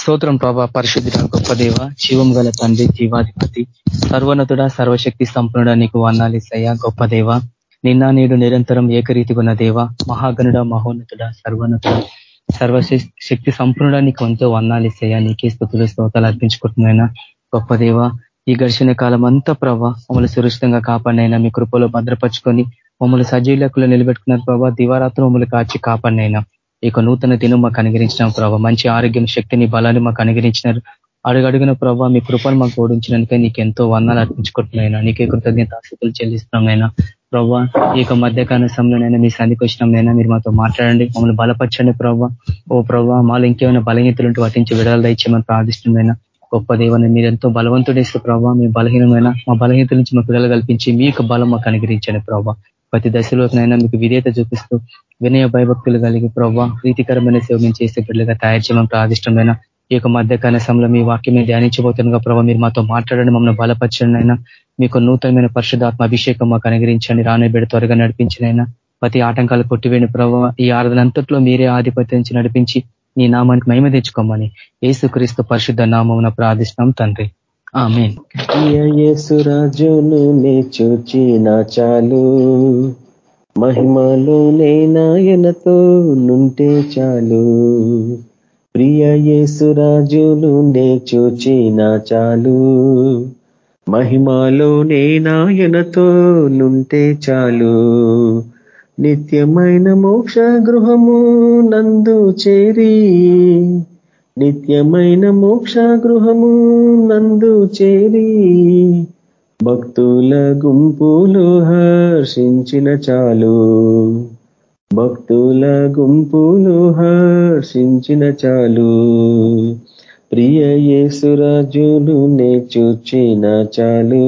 స్తోత్రం ప్రభా పరిశుద్ధ గొప్ప దేవ జీవం గల తండ్రి జీవాధిపతి సర్వోన్నతుడ సర్వశక్తి సంపన్నుడ నీకు వర్ణాలిసయ్యా గొప్ప దేవ. నిన్న నేడు నిరంతరం ఏకరీతిగున్న దేవ మహాగణుడ మహోన్నతుడ సర్వోన్నతుడ సర్వశక్తి సంపూర్ణుడ నీకు ఎంతో వర్ణాలిసయ్యా నీకే స్థుతులు స్తోతాలు అర్పించుకుంటున్నాయినా. గొప్ప దేవ ఈ ఘర్షణ కాలం అంతా ప్రభా మమ్మల్ని సురక్షితంగా కాపాడినైనా మీ కృపలో భద్రపరుచుకొని మమ్మల్ని సజీలకులు నిలబెట్టుకున్నారు ప్రభావ దివారాత్రం మమ్మల్ని కాచి కాపాడినైనా ఇక నూతన దినం మాకు అనుగరించిన ప్రభావ మంచి ఆరోగ్యం శక్తిని బలాన్ని మాకు అనుగరించినారు అడుగడుగున ప్రభావ మీ కృపను మాకు ఓడించినందుకే నీకు ఎంతో వందాలు అర్పించుకుంటున్నాయినా నీకే కృతజ్ఞత ఆశతులు చెల్లిస్తున్నాయినా ప్రభావ ఈ యొక్క మధ్యకాల సమయంలోనైనా మీ సంధికి వచ్చినైనా మీరు మాతో మాట్లాడండి మమ్మల్ని బలపరచండి ప్రభావ ఓ ప్రభావ మాలో ఇంకేమైనా బలహీనతలుంటే వాటించి విడుదల దయచేయమని ప్రార్థిస్తుందైనా గొప్ప దేవని మీరు ఎంతో బలవంతుడేసే ప్రభావ మీ బలహీనమైన మా బలహీనత నుంచి మాకు విడుదల కల్పించి మీ యొక్క బలం మాకు అనుగ్రహించండి ప్రభావ ప్రతి దశలోనైనా మీకు విధేత చూపిస్తూ వినయ భయభక్తులు కలిగి ప్రభావ ప్రీతికరమైన సేవ మేము చేసే బిడ్డలుగా తయారు చేయడం ప్రాదిష్టమైన ఈ యొక్క మధ్యకాల సమయంలో మీ వాక్యం మీద ధ్యానించబోతుండగా ప్రభావ మీరు మాతో మాట్లాడండి మమ్మల్ని బలపరచండి అయినా మీకు నూతనమైన పరిశుధాత్మ అభిషేకం మాకు అనుగ్రహించండి రానే బిడ్డ త్వరగా నడిపించినైనా ప్రతి ఆటంకాలు కొట్టివేని ప్రభావ ఈ ఆరాధనంతట్లో మీరే ఆధిపత్యం నడిపించి నీ నామానికి మహిమ తెచ్చుకోమని ఏసుక్రీస్తు పరిశుద్ధ నామం ప్రార్థిస్తున్నాం తండ్రి. యేసురాజును నే చూచిన చాలు. మహిమలో నేనాయనతో నుంటే చాలు. ప్రియ యేసురాజును నే చూచిన చాలు. మహిమలో నేనాయనతో నుంటే చాలు. నిత్యమైన మోక్ష గృహము నందు చేరి నిత్యమైన మోక్ష గృహము నందు చేరి భక్తుల గుంపులు హర్షించిన చాలు. భక్తుల గుంపులు హర్షించిన చాలు. ప్రియ యేసురాజును నే చూచిన చాలు.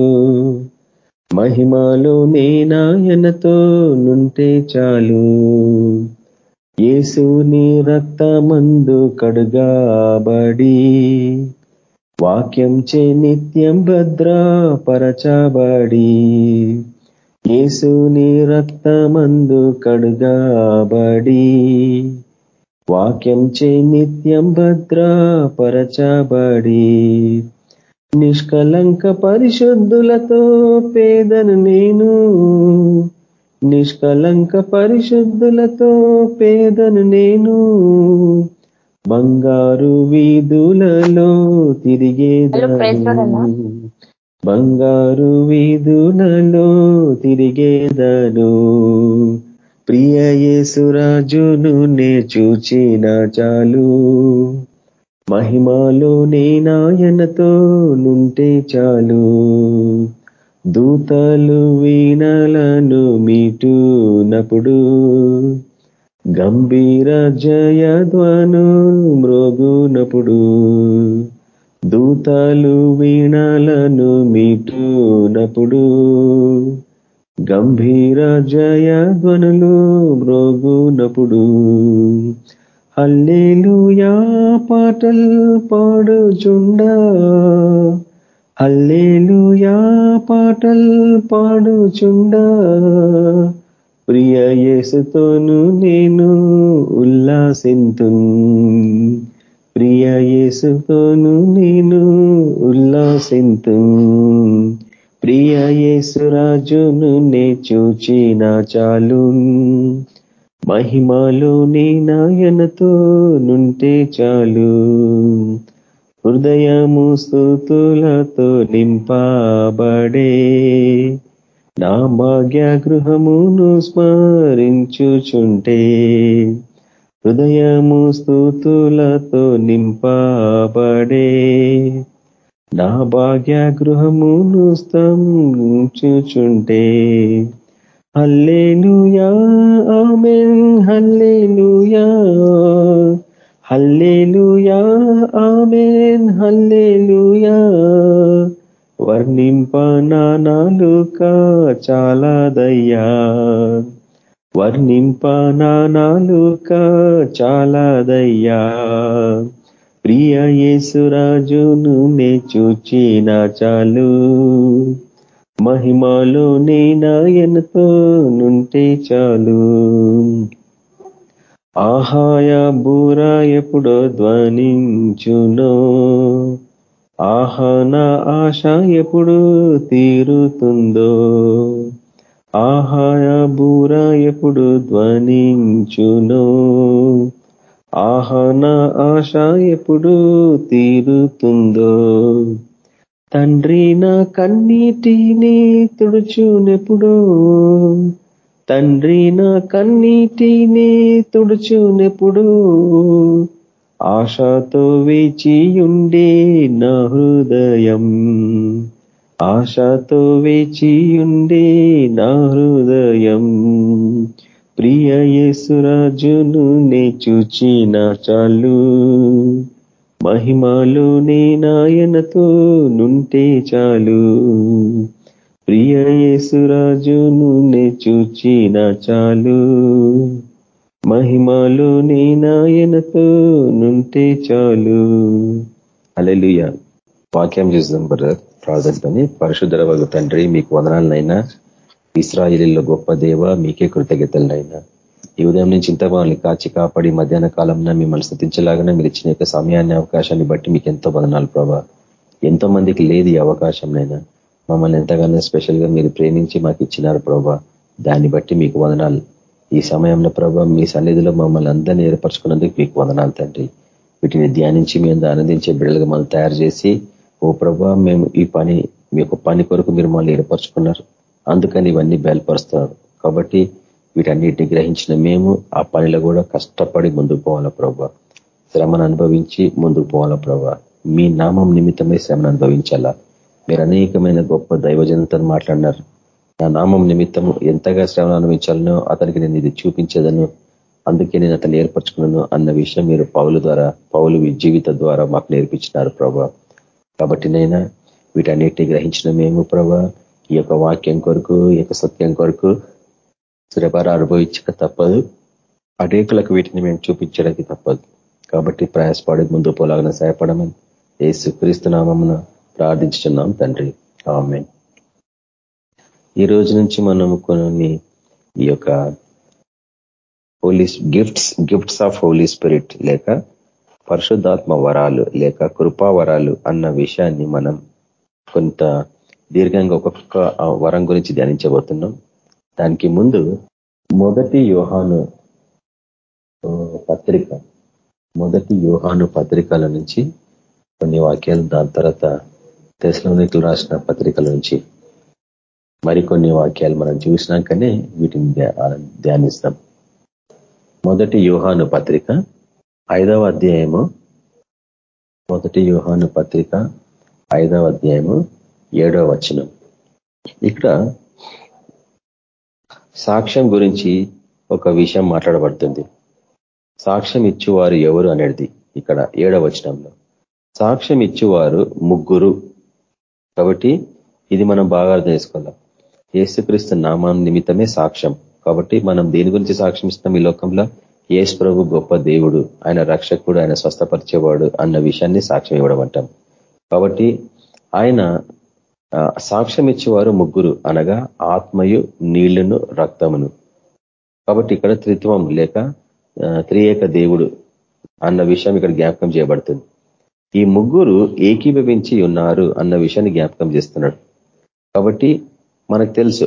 మహిమలో నేనాయనతో నుంటే చాలు. యేసుని రక్తమందు కడుగాబడి వాక్యం చే నిత్యం భద్రపరచబడి యేసుని రక్తమందు కడుగాబడి వాక్యం చే నిత్యం భద్రపరచబడి నిష్కలంక పరిశుద్ధులతో పేదను నేను నిష్కలంక పరిశుద్ధులతో పేదను నేను బంగారు వీధులలో తిరిగేదాను బంగారు వీధులలో తిరిగేదను. ప్రియ యేసురాజును నే చూచిన చాలు. మహిమాలో నాయనతో నుంటే చాలు. దూతలు వీణలను మీటునప్పుడు గంభీర జయధ్వను మ్రోగునప్పుడు దూతలు వీణలను మీటూనప్పుడు గంభీర జయధ్వనులు మ్రోగునప్పుడు హల్లేలుయా పాటలు పాడుచుండా హల్లేలుయా పాటల్ పాడుచుండా. ప్రియ యేసుతోను నేను ఉల్లాసింతున్ ప్రియ యేసుతోను నేను ఉల్లాసింతు. ప్రియ యేసురాజును నే చూచిన చాలు. మహిమలో నీ నాయనతో నుంటే చాలు. హృదయము స్థుతులతో నింపబడే నా భాగ్య గృహమును స్మరించుచుంటే హృదయము స్థుతులతో నింపబడే నా భాగ్య గృహమును స్తంచుచుంటే హల్లేలుయా ఆమెన్ హల్లేలుయా హల్లేలుయా ఆమె వర్ణింప నాలుక చాలాదయ్యా. వర్ణింప నాలుక చాలాదయ్యా. ప్రియ యేసురాజును నే చూచిన చాలు. మహిమలో నే నాయనతో నుంటే చాలు. ఆహాయ బూర ఎప్పుడో ధ్వనించునో. ఆహన ఆశ ఎప్పుడు తీరుతుందో? ఆహాయ బూర ఎప్పుడు ధ్వనించునో? నా ఆశ ఎప్పుడు తీరుతుందో? తండ్రి నా కన్నీటిని తుడుచునెప్పుడో? తండ్రి నా కన్నీటిని తుడుచునెప్పుడు? ఆశతో వేచియుండే నా హృదయం. ఆశతో వేచియుండే నా హృదయం. ప్రియ యేసురాజును నే చూచిన చాలు. మహిమలో నే నాయనతో నుంటే చాలు. ప్రియ యేసురాజును నే చూచిన చాలు. మహిమలో నీ నాయనతో నుంటే చాలు. అలెలుయ వాక్యం చూద్దాం బ్రదర్. ప్రార్థనతోని పరిశుద్ధర వగ తండ్రి మీకు వదనాలనైనా. ఇస్రాయిలీలో గొప్ప దేవ మీకే కృతజ్ఞతలనైనా. ఈ ఉదయం నుంచి ఇంత వాళ్ళని కాచి కాపాడి మధ్యాహ్న కాలంలో మిమ్మల్ని స్థుతించలాగానే మీరు ఇచ్చిన యొక్క సమయాన్ని అవకాశాన్ని బట్టి మీకు ఎంతో వదనాలు ప్రభా. ఎంతో మందికి లేదు ఈ అవకాశంనైనా. మమ్మల్ని ఎంతగానో స్పెషల్గా మీరు ప్రేమించి మాకు ఇచ్చినారు ప్రభా. దాన్ని బట్టి మీకు వదనాలు. ఈ సమయంలో ప్రభావ మీ సన్నిధిలో మమ్మల్ని అందరినీ ఏర్పరచుకున్నందుకు మీకు వందనాలు తండ్రి. వీటిని ధ్యానించి మేము ఆనందించే బిడ్డలుగా మనం తయారు చేసి ఓ ప్రభా మేము ఈ పని మీ యొక్క పని కొరకు మీరు మమ్మల్ని ఏర్పరచుకున్నారు. అందుకని ఇవన్నీ బయలుపరుస్తున్నారు. కాబట్టి వీటన్నిటిని గ్రహించిన మేము ఆ పనిలో కూడా కష్టపడి ముందుకు పోవాలా ప్రభా. శ్రమను అనుభవించి ముందుకు పోవాలా ప్రభా. మీ నామం నిమిత్తమే శ్రమను అనుభవించాలా. మీరు అనేకమైన గొప్ప దైవజనతను మాట్లాడినారు. నా నామం నిమిత్తం ఎంతగా శ్రమను అనుభవించాలనో అతనికి నేను ఇది చూపించేదను. అందుకే నేను అతను ఏర్పరచుకున్నాను అన్న విషయం మీరు పౌలు ద్వారా పౌలు జీవిత ద్వారా మాకు నేర్పించినారు ప్రభా. కాబట్టి నైనా వీటన్నిటిని గ్రహించిన మేము ప్రభా ఈ యొక్క వాక్యం కొరకు ఈ యొక్క సత్యం కొరకు శ్రభార అనుభవించక తప్పదు. అనేకులకు వీటిని మేము చూపించడానికి తప్పదు. కాబట్టి ప్రయాసపడి ముందు పోలాగిన సహాయపడమని ఏసు క్రీస్తునామమున ప్రార్థించుతున్నాం తండ్రి. ఆమె ఈ రోజు నుంచి మనం కొన్ని ఈ యొక్క holy gifts gifts of holy spirit లేక పరిశుద్ధాత్మ వరాలు లేక కృపా వరాలు అన్న విషయాన్ని మనం కొంత దీర్ఘంగా ఒక్కొక్క వరం గురించి ధ్యానించబోతున్నాం. దానికి ముందు మొదటి యోహాను పత్రిక. మొదటి యోహాను పత్రికల నుంచి కొన్ని వాక్యాలు దాని తర్వాత తెసలోనికులు రాసిన పత్రికల నుంచి మరికొన్ని వాక్యాలు మనం చూసినాకనే వీటిని ధ్యానిస్తాం. మొదటి యోహాను పత్రిక ఐదవ అధ్యాయము. మొదటి యోహాను పత్రిక ఐదవ అధ్యాయము ఏడవ వచనం. ఇక్కడ సాక్ష్యం గురించి ఒక విషయం మాట్లాడబడుతుంది. సాక్ష్యం ఇచ్చువారు ఎవరు అనేది ఇక్కడ ఏడవ వచనంలో. సాక్ష్యం ఇచ్చేవారు ముగ్గురు. కాబట్టి ఇది మనం బాగా అర్థం చేసుకోవాలి ఏసుక్రీస్తు నామాం నిమిత్తమే సాక్ష్యం. కాబట్టి మనం దేని గురించి సాక్ష్యం ఇస్తాం ఈ లోకంలో? యేసు ప్రభు గొప్ప దేవుడు. ఆయన రక్షకుడు ఆయన స్వస్థపరిచేవాడు అన్న విషయాన్ని సాక్ష్యం ఇవ్వడం అంటాం కాబట్టి ఆయన సాక్ష్యం ఇచ్చేవారు ముగ్గురు అనగా ఆత్మయు నీళ్ళను రక్తమును. కాబట్టి ఇక్కడ త్రిత్వం లేక త్రియేక దేవుడు అన్న విషయం ఇక్కడ జ్ఞాపకం చేయబడుతుంది. ఈ ముగ్గురు ఏకీభవించి ఉన్నారు అన్న విషయాన్ని జ్ఞాపకం చేస్తున్నాడు. కాబట్టి మనకు తెలుసు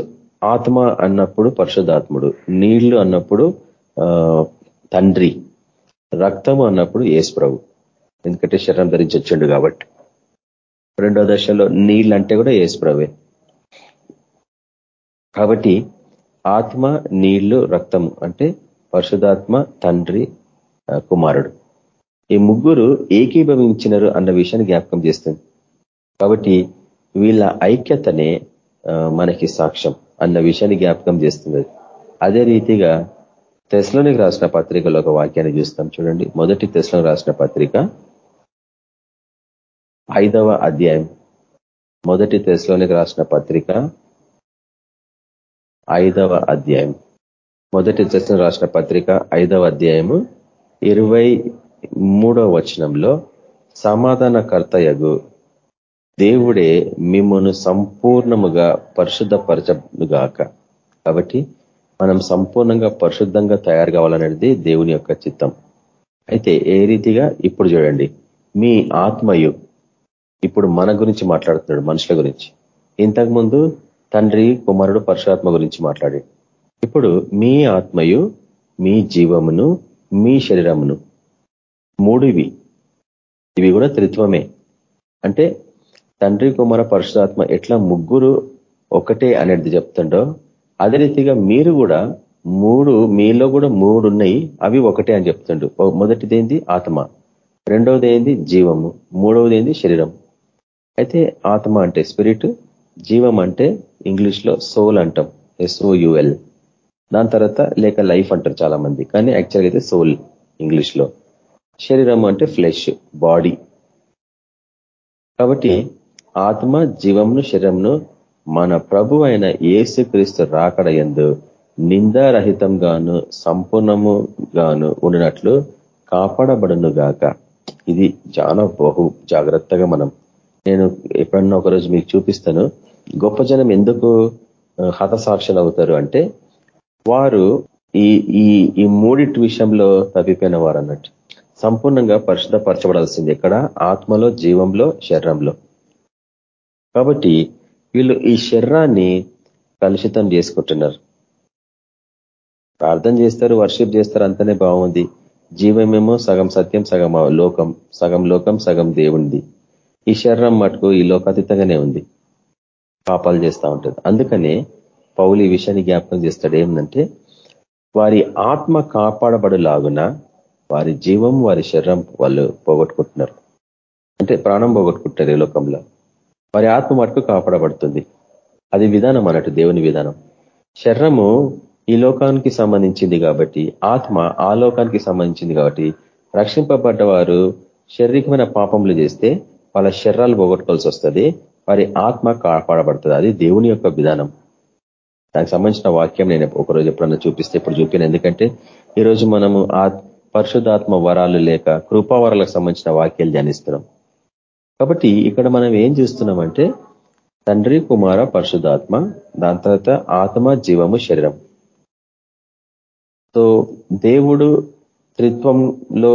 ఆత్మ అన్నప్పుడు పరిశుధాత్ముడు నీళ్ళు అన్నప్పుడు తండ్రి రక్తము అన్నప్పుడు ఏసు ప్రభు. ఎందుకంటే శరణం ధరించి వచ్చిండు కాబట్టి. రెండో దశలో నీళ్ళు అంటే కూడా ఏసుప్రవే కాబట్టి ఆత్మ నీళ్ళు రక్తము అంటే పరిశుధాత్మ తండ్రి కుమారుడు. ఈ ముగ్గురు ఏకీభవించినరు అన్న విషయాన్ని జ్ఞాపకం చేస్తుంది. కాబట్టి వీళ్ళ ఐక్యతనే మనకి సాక్ష్యం అన్న విషయాన్ని జ్ఞాపకం చేస్తుంది అదే రీతిగా తెస్లోనికి రాసిన పత్రికలో ఒక వాక్యాన్ని చూస్తాం చూడండి. మొదటి తెస్లో రాసిన పత్రిక ఐదవ అధ్యాయం. మొదటి తెస్లోనికి రాసిన పత్రిక ఐదవ అధ్యాయం. మొదటి తెస్లో రాసిన పత్రిక ఐదవ అధ్యాయము ఇరవై మూడవ వచనంలో సమాధానకర్తయగు దేవుడే మిమ్మను సంపూర్ణముగా పరిశుద్ధపరచగాక కాబట్టి మనం సంపూర్ణంగా పరిశుద్ధంగా తయారు కావాలనేది దేవుని యొక్క చిత్తం. అయితే ఏ రీతిగా? ఇప్పుడు చూడండి. మీ ఆత్మయు ఇప్పుడు మన గురించి మాట్లాడుతున్నాడు మనుషుల గురించి. ఇంతకుముందు తండ్రి కుమారుడు పరశురాత్మ గురించి మాట్లాడి. ఇప్పుడు మీ ఆత్మయు మీ జీవమును మీ శరీరమును మూడు ఇవి కూడా త్రిత్వమే. అంటే తండ్రి కుమార పరశురాత్మ ఎట్లా ముగ్గురు ఒకటే అనేది చెప్తుండో అదే రీతిగా మీరు కూడా మూడు మీలో కూడా మూడు ఉన్నాయి అవి ఒకటే అని చెప్తుండు. మొదటిది ఏంది? ఆత్మ. రెండవది ఏంది? జీవము. మూడవది ఏంది? శరీరం. అయితే ఆత్మ అంటే స్పిరిట్ జీవం అంటే ఇంగ్లీష్లో సోల్ అంటాం. ఎస్ఓయుఎల్ దాని తర్వాత లేక లైఫ్ అంటారు చాలా మంది కానీ యాక్చువల్గా అయితే సోల్ ఇంగ్లీష్లో. శరీరం అంటే ఫ్లెష్ బాడీ కాబట్టి ఆత్మ జీవమును శరీరంను మన ప్రభు అయిన ఏసుక్రీస్తు రాకడ ఎందు నిందారహితంగాను సంపూర్ణముగాను ఉండినట్లు కాపాడబడును గాక. ఇది చాలా బహు జాగ్రత్తగా మనం నేను ఎప్పుడన్నా ఒకరోజు మీకు చూపిస్తాను. గొప్ప జనం ఎందుకు హతసాక్షులు అవుతారు అంటే వారు ఈ ఈ ఈ మూడిటి విషయంలో తప్పిపోయిన వారు అన్నట్టు సంపూర్ణంగా పరిశుద్ధపరచబడాల్సింది ఎక్కడ? ఆత్మలో జీవంలో శరీరంలో. కాబట్టి వీళ్ళు ఈ శరీరాన్ని కలుషితం చేసుకుంటున్నారు. ప్రార్థన చేస్తారు వర్షిప్ చేస్తారు అంతనే బాగుంది. జీవమేమో సగం సత్యం సగం లోకం సగం లోకం సగం దేవుంది ఈ శరీరం మటుకు ఈ లోకాతీతంగానే ఉంది. పాపాలు చేస్తూ ఉంటుంది. అందుకనే పౌలు ఈ విషయాన్ని జ్ఞాపకం చేస్తాడు. ఏంటంటే వారి ఆత్మ కాపాడబడులాగున వారి జీవం వారి శరీరం వాళ్ళు పోగొట్టుకుంటున్నారు. అంటే ప్రాణం పోగొట్టుకుంటారు ఈ లోకంలో. వారి ఆత్మ మటుకు కాపాడబడుతుంది. అది విధానం అన్నట్టు దేవుని విధానం. శరీరము ఈ లోకానికి సంబంధించింది కాబట్టి ఆత్మ ఆ లోకానికి సంబంధించింది కాబట్టి రక్షింపబడ్డ వారు శారీరకమైన పాపములు చేస్తే వాళ్ళ శరీరాలు పోగొట్టుకోవాల్సి వస్తుంది వారి ఆత్మ కాపాడబడుతుంది. అది దేవుని యొక్క విధానం. దానికి సంబంధించిన వాక్యం నేను ఒకరోజు ఎప్పుడన్నా చూపిస్తే ఇప్పుడు చూపాను ఎందుకంటే ఈరోజు మనము ఆ పరిశుధాత్మ వరాలు లేక కృపావరాలకు సంబంధించిన వాక్యాలు ధ్యానిస్తున్నాం. కాబట్టి ఇక్కడ మనం ఏం చూస్తున్నామంటే తండ్రి కుమార పరిశుధాత్మ దాని తర్వాత ఆత్మ జీవము శరీరం. సో దేవుడు త్రిత్వంలో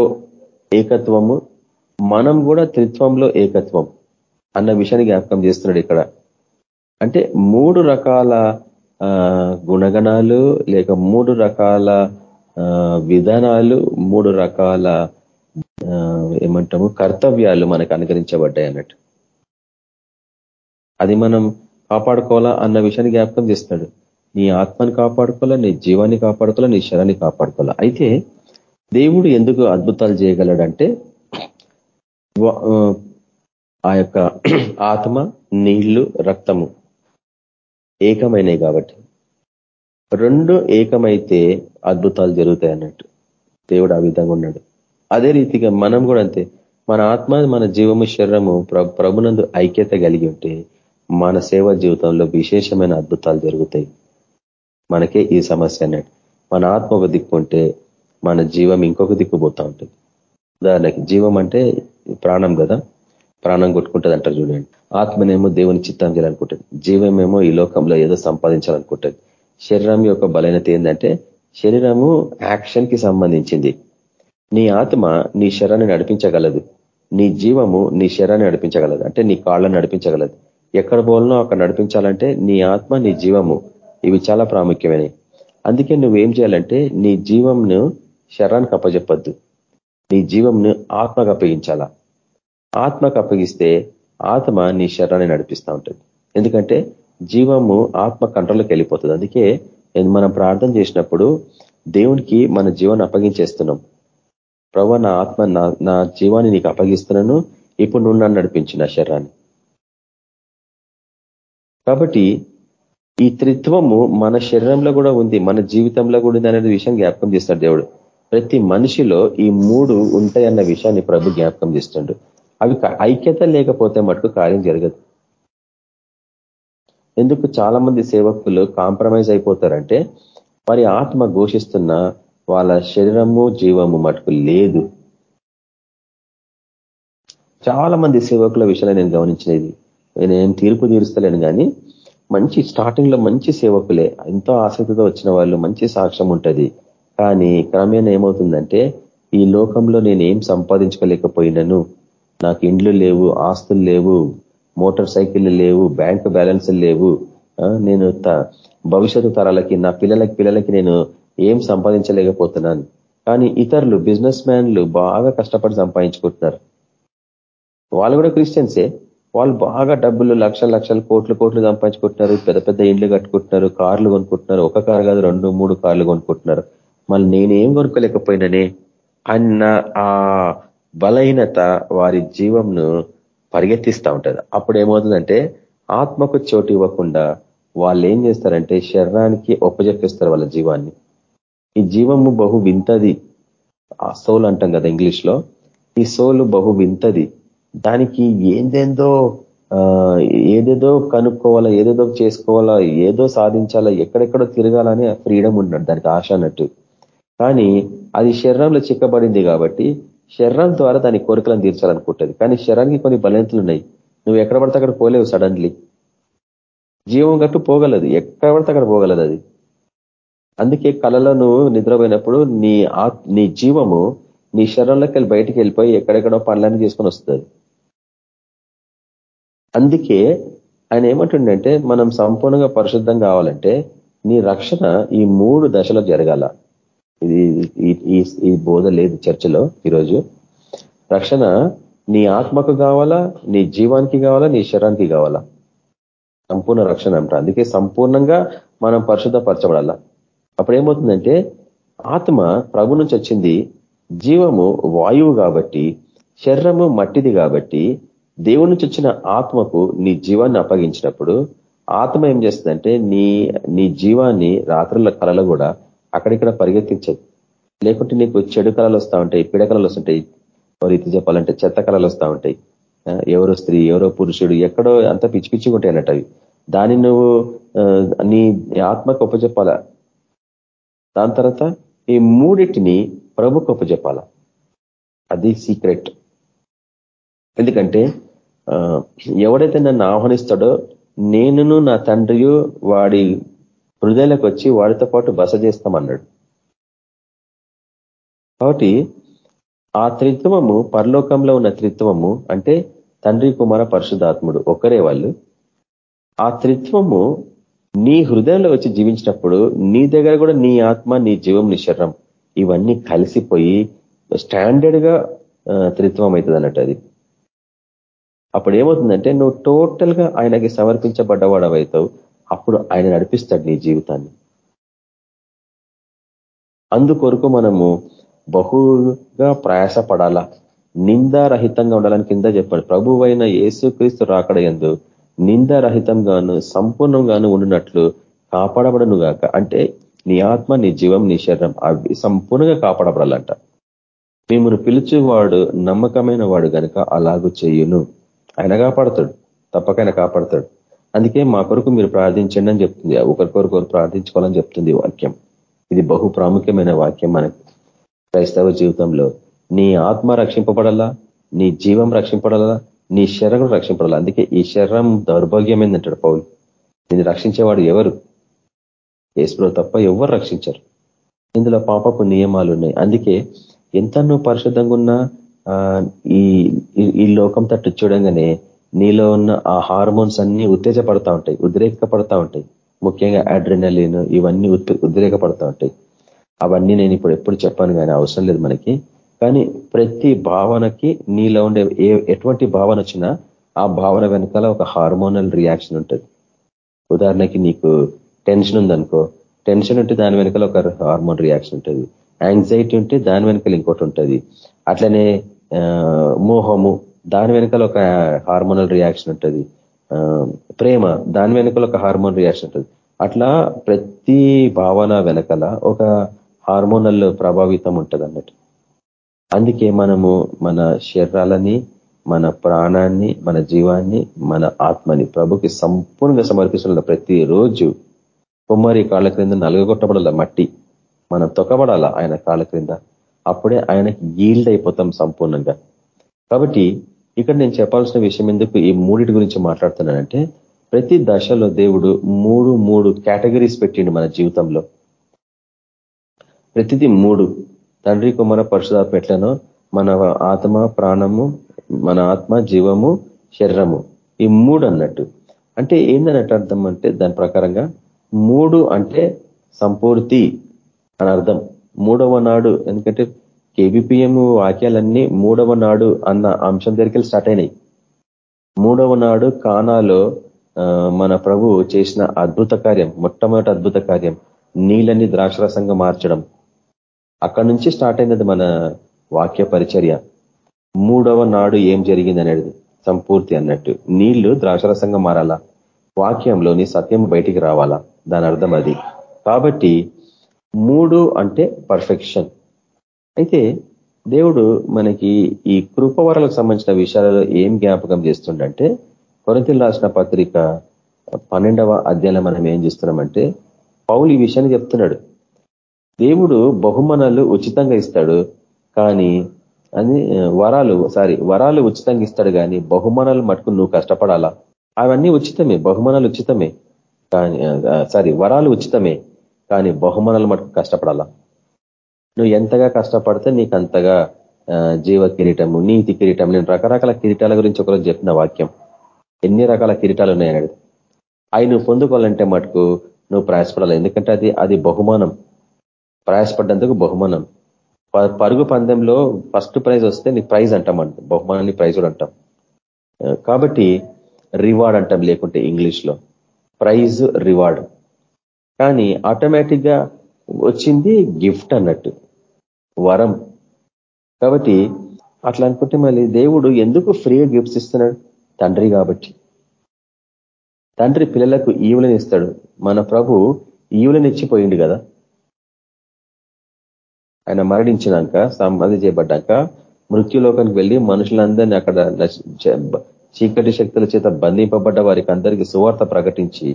ఏకత్వము మనం కూడా త్రిత్వంలో ఏకత్వం అన్న విషయాన్ని జ్ఞాపకం చేస్తున్నాడు ఇక్కడ. అంటే మూడు రకాల గుణగణాలు లేక మూడు రకాల విధానాలు మూడు రకాల ఏమంటాము కర్తవ్యాలు మనకు అనుకరించబడ్డాయి అన్నట్టు. అది మనం కాపాడుకోవాలా అన్న విషయాన్ని జ్ఞాపకం చేస్తాడు నీ ఆత్మని కాపాడుకోవాలా నీ జీవాన్ని కాపాడుకోవాలా నీ శరాన్ని కాపాడుకోవాలా. అయితే దేవుడు ఎందుకు అద్భుతాలు చేయగలడంటే ఆ యొక్క ఆత్మ నీళ్ళు రక్తము ఏకమైనవి కాబట్టి. రెండు ఏకమైతే అద్భుతాలు జరుగుతాయి అన్నట్టు దేవుడు ఆ విధంగా ఉన్నాడు. అదే రీతిగా మనం కూడా అంతే. మన ఆత్మ మన జీవము శరీరము ప్రభునందు ఐక్యత కలిగి ఉంటే మన సేవ జీవితంలో విశేషమైన అద్భుతాలు జరుగుతాయి. మనకే ఈ సమస్య అన్నట్టు. మన ఆత్మ ఒక దిక్కు ఉంటే మన జీవం ఇంకొక దిక్కు పోతా ఉంటుంది. ఉదాహరణకి జీవం అంటే ప్రాణం కదా? ప్రాణం కొట్టుకుంటుంది అంటారు చూడండి. ఆత్మనేమో దేవుని చిత్తం చేయాలనుకుంటుంది జీవమేమో ఈ లోకంలో ఏదో సంపాదించాలనుకుంటుంది. శరీరం యొక్క బలహీనత ఏంటంటే శరీరము యాక్షన్కి సంబంధించింది. నీ ఆత్మ నీ శరాన్ని నడిపించగలదు. నీ జీవము నీ శరాన్ని నడిపించగలదు. అంటే నీ కాళ్ళను నడిపించగలదు. ఎక్కడ పోలనో అక్కడ నడిపించాలంటే నీ ఆత్మ నీ జీవము ఇవి చాలా ప్రాముఖ్యమైనవి. అందుకే నువ్వేం చేయాలంటే నీ జీవంను శరానికి అప్పజెప్పద్దు. నీ జీవంను ఆత్మకు అప్పగించాలా? ఆత్మకు అప్పగిస్తే ఆత్మ నీ శరీరాన్ని నడిపిస్తూ ఉంటుంది. ఎందుకంటే జీవము ఆత్మ కంట్రోల్కి వెళ్ళిపోతుంది. అందుకే మనం ప్రార్థన చేసినప్పుడు దేవునికి మన జీవాన్ని అప్పగించేస్తున్నాం. ప్రభు నా ఆత్మ నా నా జీవాన్ని నీకు అప్పగిస్తున్నాను. ఇప్పుడు నువ్వు నన్ను నడిపించి నా శరీరాన్ని. కాబట్టి ఈ త్రిత్వము మన శరీరంలో కూడా ఉంది మన జీవితంలో కూడా ఉంది అనేది విషయం జ్ఞాపకం చేస్తాడు దేవుడు. ప్రతి మనిషిలో ఈ మూడు ఉంటాయన్న విషయాన్ని ప్రభు జ్ఞాపకం చేస్తుండు. అవి ఐక్యత లేకపోతే మటుకు కార్యం జరగదు. ఎందుకు? చాలా మంది సేవకులు కాంప్రమైజ్ అయిపోతారంటే వారి ఆత్మ ఘోషిస్తున్న వాళ్ళ శరీరము జీవము మటుకు లేదు. చాలా మంది సేవకుల విషయాలు నేను గమనించినది. నేను ఏం తీర్పు తీరుస్తలేను కానీ మంచి స్టార్టింగ్లో మంచి సేవకులే ఎంతో ఆసక్తితో వచ్చిన వాళ్ళు మంచి సాక్ష్యం ఉంటుంది. కానీ క్రమేణా ఏమవుతుందంటే ఈ లోకంలో నేను ఏం సంపాదించుకోలేకపోయినను. నాకు ఇండ్లు లేవు ఆస్తులు లేవు మోటార్ సైకిళ్ళు లేవు బ్యాంక్ బ్యాలెన్స్లు లేవు. నేను భవిష్యత్తు తరాలకి నా పిల్లలకి పిల్లలకి నేను ఏం సంపాదించలేకపోతున్నాను. కానీ ఇతరులు బిజినెస్ మ్యాన్లు బాగా కష్టపడి సంపాదించుకుంటున్నారు. వాళ్ళు కూడా క్రిస్టియన్సే వాళ్ళు బాగా డబ్బులు లక్ష లక్షలు కోట్లు కోట్లు సంపాదించుకుంటున్నారు. పెద్ద పెద్ద ఇండ్లు కట్టుకుంటున్నారు కార్లు కొనుక్కుంటున్నారు. ఒక కారు కాదు రెండు మూడు కార్లు కొనుక్కుంటున్నారు. మళ్ళీ నేనేం కొనుక్కోలేకపోయిననే? అన్న ఆ బలహీనత వారి జీవంను పరిగెత్తిస్తూ ఉంటుంది. అప్పుడు ఏమవుతుందంటే ఆత్మకు చోటు ఇవ్వకుండా వాళ్ళు ఏం చేస్తారంటే శరీరానికి ఒప్పజెప్పిస్తారు వాళ్ళ జీవాన్ని. ఈ జీవము బహు వింతది. ఆ సోల్ అంటాం కదా ఇంగ్లీష్లో. ఈ సోలు బహు వింతది. దానికి ఏందేందో ఏదేదో కనుక్కోవాలా ఏదేదో చేసుకోవాలా ఏదో సాధించాలా ఎక్కడెక్కడో తిరగాలని ఫ్రీడమ్ ఉన్నాడు. దానికి ఆశ అన్నట్టు. కానీ అది శరీరంలో చిక్కబడింది కాబట్టి శరీరం ద్వారా దాని కోరికలను తీర్చాలనుకుంటుంది. కానీ శరీరానికి కొన్ని బలహీనతలు ఉన్నాయి. నువ్వు ఎక్కడ పడితే అక్కడ పోలేవు సడన్లీ. జీవం గట్టు పోగలదు. ఎక్కడ పడితే అక్కడ పోగలదు అది. అందుకే కళలో నువ్వు నిద్రపోయినప్పుడు నీ నీ జీవము నీ శరీరంలోకి వెళ్ళి బయటికి వెళ్ళిపోయి ఎక్కడెక్కడో పనులన్నీ చేసుకొని వస్తుంది. అందుకే ఆయన ఏమంటుండంటే మనం సంపూర్ణంగా పరిశుద్ధం కావాలంటే నీ రక్షణ ఈ మూడు దశలో జరగాల. ఇది ఈ బోధ లేదు చర్చలో ఈరోజు. రక్షణ నీ ఆత్మకు కావాలా నీ జీవానికి కావాలా నీ శరీరానికి కావాలా? సంపూర్ణ రక్షణ అంట అందుకే సంపూర్ణంగా మనం పరిశుద్ధపరచబడాలా. అప్పుడు ఏమవుతుందంటే ఆత్మ ప్రభు నుంచి వచ్చింది జీవము వాయువు కాబట్టి శరీరము మట్టిది కాబట్టి దేవుడి నుంచి వచ్చిన ఆత్మకు నీ జీవాన్ని అప్పగించినప్పుడు ఆత్మ ఏం చేస్తుందంటే నీ నీ జీవాన్ని రాత్రుల కళలు కూడా అక్కడిక్కడ పరిగెత్తించదు. లేకుంటే నీకు చెడు కళలు వస్తూ ఉంటాయి పిడ కళలు వస్తుంటాయి రీతి చెప్పాలంటే చెత్త కళలు వస్తూ ఉంటాయి. ఎవరో స్త్రీ ఎవరో పురుషుడు ఎక్కడో అంత పిచ్చి పిచ్చిగా ఉంటాయి అన్నట్టు అవి. దాన్ని నువ్వు నీ ఆత్మకు ఒప్పచెప్పాలా దాని తర్వాత ఈ మూడింటిని ప్రభుకు ఒప్పచెప్పాలా అది సీక్రెట్. ఎందుకంటే ఎవడైతే నన్ను ఆహ్వానిస్తాడో నేనును నా తండ్రియు వాడి హృదయలకు వచ్చి వాడితో పాటు బస చేస్తామన్నాడు. కాబట్టి ఆ త్రిత్వము పరలోకంలో ఉన్న త్రిత్వము అంటే తండ్రి కుమార పరిశుధాత్ముడు ఒక్కరే వాళ్ళు ఆ త్రిత్వము నీ హృదయంలో వచ్చి జీవించినప్పుడు నీ దగ్గర కూడా నీ ఆత్మ నీ జీవం నీ శరీరం ఇవన్నీ కలిసిపోయి స్టాండర్డ్గా త్రిత్వం అవుతుంది అన్నట్టు అది. అప్పుడు ఏమవుతుందంటే నువ్వు టోటల్గా ఆయనకి సమర్పించబడ్డవాడవైతావు. అప్పుడు ఆయన నడిపిస్తాడు నీ జీవితాన్ని. అందుకొరకు మనము బహుగా ప్రయాసపడాలా. నిందారహితంగా ఉండాలని కింద చెప్పాడు. ప్రభువైన యేసుక్రీస్తు రాకడ ఎందు నిందారహితంగాను సంపూర్ణంగాను ఉండినట్లు కాపాడబడను గాక అంటే నీ ఆత్మ నీ జీవం నీ శరీరం అవి సంపూర్ణంగా కాపాడబడాలంట. మిమ్మల్ని పిలిచేవాడు నమ్మకమైన వాడు కనుక అలాగూ చేయును. ఆయన కాపాడతాడు తప్పకైనా కాపాడతాడు. అందుకే మా కొరకు మీరు ప్రార్థించండి అని చెప్తుంది. ఒకరికొరకు ప్రార్థించుకోవాలని చెప్తుంది వాక్యం. ఇది బహు ప్రాముఖ్యమైన వాక్యం మనకి. క్రైస్తవ జీవితంలో నీ ఆత్మ రక్షింపబడాలా? నీ జీవం రక్షింపడాలా నీ శరీరం రక్షింపడాలి అందుకే ఈ శరీరం దౌర్భాగ్యమైందంటాడు పౌలు. దీన్ని రక్షించేవాడు ఎవరు? ఏసులో తప్ప ఎవరు రక్షించరు. ఇందులో పాపపు నియమాలు ఉన్నాయి అందుకే ఎంత నువ్వు పరిశుద్ధంగా ఉన్నా ఈ ఈ లోకం తట్టు చూడంగానే నీలో ఉన్న ఆ హార్మోన్స్ అన్ని ఉత్తేజపడతా ఉంటాయి ఉద్రేకపడతా ఉంటాయి. ముఖ్యంగా అడ్రినలిన్ ఇవన్నీ ఉద్రేకపడతా ఉంటాయి. అవన్నీ నేను ఇప్పుడు ఎప్పుడు చెప్పాను కానీ అవసరం లేదు మనకి. కానీ ప్రతి భావనకి నీలో ఉండే ఎటువంటి భావన వచ్చినా ఆ భావన వెనకాల ఒక హార్మోనల్ రియాక్షన్ ఉంటుంది. ఉదాహరణకి నీకు టెన్షన్ ఉందనుకో టెన్షన్ ఉంటే దాని వెనకాల ఒక హార్మోన్ రియాక్షన్ ఉంటుంది. యాంగ్జైటీ ఉంటే దాని వెనకాల ఇంకోటి ఉంటుంది. అట్లనే మోహము దాని వెనకాల ఒక హార్మోనల్ రియాక్షన్ ఉంటుంది. ప్రేమ దాని వెనకాల ఒక హార్మోన్ రియాక్షన్ ఉంటుంది. అట్లా ప్రతి భావన వెనకాల ఒక హార్మోనల్ ప్రభావితం ఉంటుంది అన్నట్టు అందుకే మనము మన శరీరాలని మన ప్రాణాన్ని మన జీవాన్ని మన ఆత్మని ప్రభుకి సంపూర్ణంగా సమర్పిస్తున్న ప్రతిరోజు కుమ్మరి కాళ్ళ క్రింద నలుగొట్టబడాల మట్టి. మనం తొక్కబడాల ఆయన కాళ్ళ క్రింద? అప్పుడే ఆయనకి ఈల్డ్ అయిపోతాం సంపూర్ణంగా. కాబట్టి ఇక్కడ నేను చెప్పాల్సిన విషయం ఎందుకు ఈ మూడింటి గురించి మాట్లాడుతున్నానంటే ప్రతి దశలో దేవుడు మూడు మూడు కేటగిరీస్ పెట్టిండు మన జీవితంలో. ప్రతిదీ మూడు. తండ్రి కుమార పరిశుధాత్మ ఎట్లనో మన ఆత్మ ప్రాణము మన ఆత్మ జీవము శరీరము. ఈ మూడు అన్నట్టు అంటే ఏందన్నట్టు అర్థం అంటే దాని ప్రకారంగా మూడు అంటే సంపూర్తి అని అర్థం. మూడవ నాడు ఎందుకంటే కేబిపిఎం వాక్యాలన్నీ మూడవ నాడు అన్న అంశం దగ్గరికి స్టార్ట్ అయినాయి. మూడవ నాడు కానాలో మన ప్రభు చేసిన అద్భుత కార్యం మొట్టమొదటి అద్భుత కార్యం నీళ్ళని ద్రాక్షరసంగా మార్చడం. అక్కడి నుంచి స్టార్ట్ అయినది మన వాక్య పరిచర్య. మూడవ నాడు ఏం జరిగింది అనేది సంపూర్తి అన్నట్టు. నీళ్ళు ద్రాక్షరసంగా మారాలా? వాక్యంలోని సత్యం బయటికి రావాలా? దాని అర్థం అది. కాబట్టి మూడు అంటే పర్ఫెక్షన్. అయితే దేవుడు మనకి ఈ కృపవరాలకు సంబంధించిన విషయాలలో ఏం జ్ఞాపకం చేస్తుండంటే కొరతలు రాసిన పత్రిక పన్నెండవ అధ్యాయంలో మనం ఏం చేస్తున్నామంటే పౌలు ఈ విషయాన్ని చెప్తున్నాడు. దేవుడు బహుమానాలు ఉచితంగా ఇస్తాడు. కానీ అని వరాలు సారీ వరాలు ఉచితంగా ఇస్తాడు కానీ బహుమానాలు మటుకు నువ్వు కష్టపడాలా? అవన్నీ ఉచితమే బహుమానాలు ఉచితమే. కానీ సారీ వరాలు ఉచితమే కానీ బహుమానాలు మటుకు కష్టపడాలా? నువ్వు ఎంతగా కష్టపడితే నీకు అంతగా జీవ కిరీటము నీతి కిరీటం నేను రకరకాల కిరీటాల గురించి ఒకరోజు చెప్పిన వాక్యం. ఎన్ని రకాల కిరీటాలు ఉన్నాయన్నాడు అవి నువ్వు పొందుకోవాలంటే మటుకు నువ్వు ప్రయాసపడాలి? ఎందుకంటే అది అది బహుమానం. ప్రయాసపడ్డందుకు బహుమానం. పరుగు పందెంలో ఫస్ట్ ప్రైజ్ వస్తే నీకు ప్రైజ్ అంటాం అంట. బహుమానాన్ని ప్రైజ్ కూడా అంటాం. కాబట్టి రివార్డ్ అంటాం లేకుంటే ఇంగ్లీష్లో. Prize reward. కానీ ఆటోమేటిక్గా వచ్చింది గిఫ్ట్ అన్నట్టు. వరం. కాబట్టి అట్లా అనుకుంటే మళ్ళీ దేవుడు ఎందుకు ఫ్రీగా గిఫ్ట్స్ ఇస్తున్నాడు? తండ్రి కాబట్టి. తండ్రి పిల్లలకు ఈవులని ఇస్తాడు. మన ప్రభు ఈవులని ఇచ్చిపోయింది కదా. ఆయన మరణించినాక సమాధి చేయబడ్డాక మృత్యులోకానికి వెళ్ళి మనుషులందరినీ అక్కడ చీకటి శక్తుల చేత బంధింపబడ్డ వారికి అందరికీ సువార్త ప్రకటించి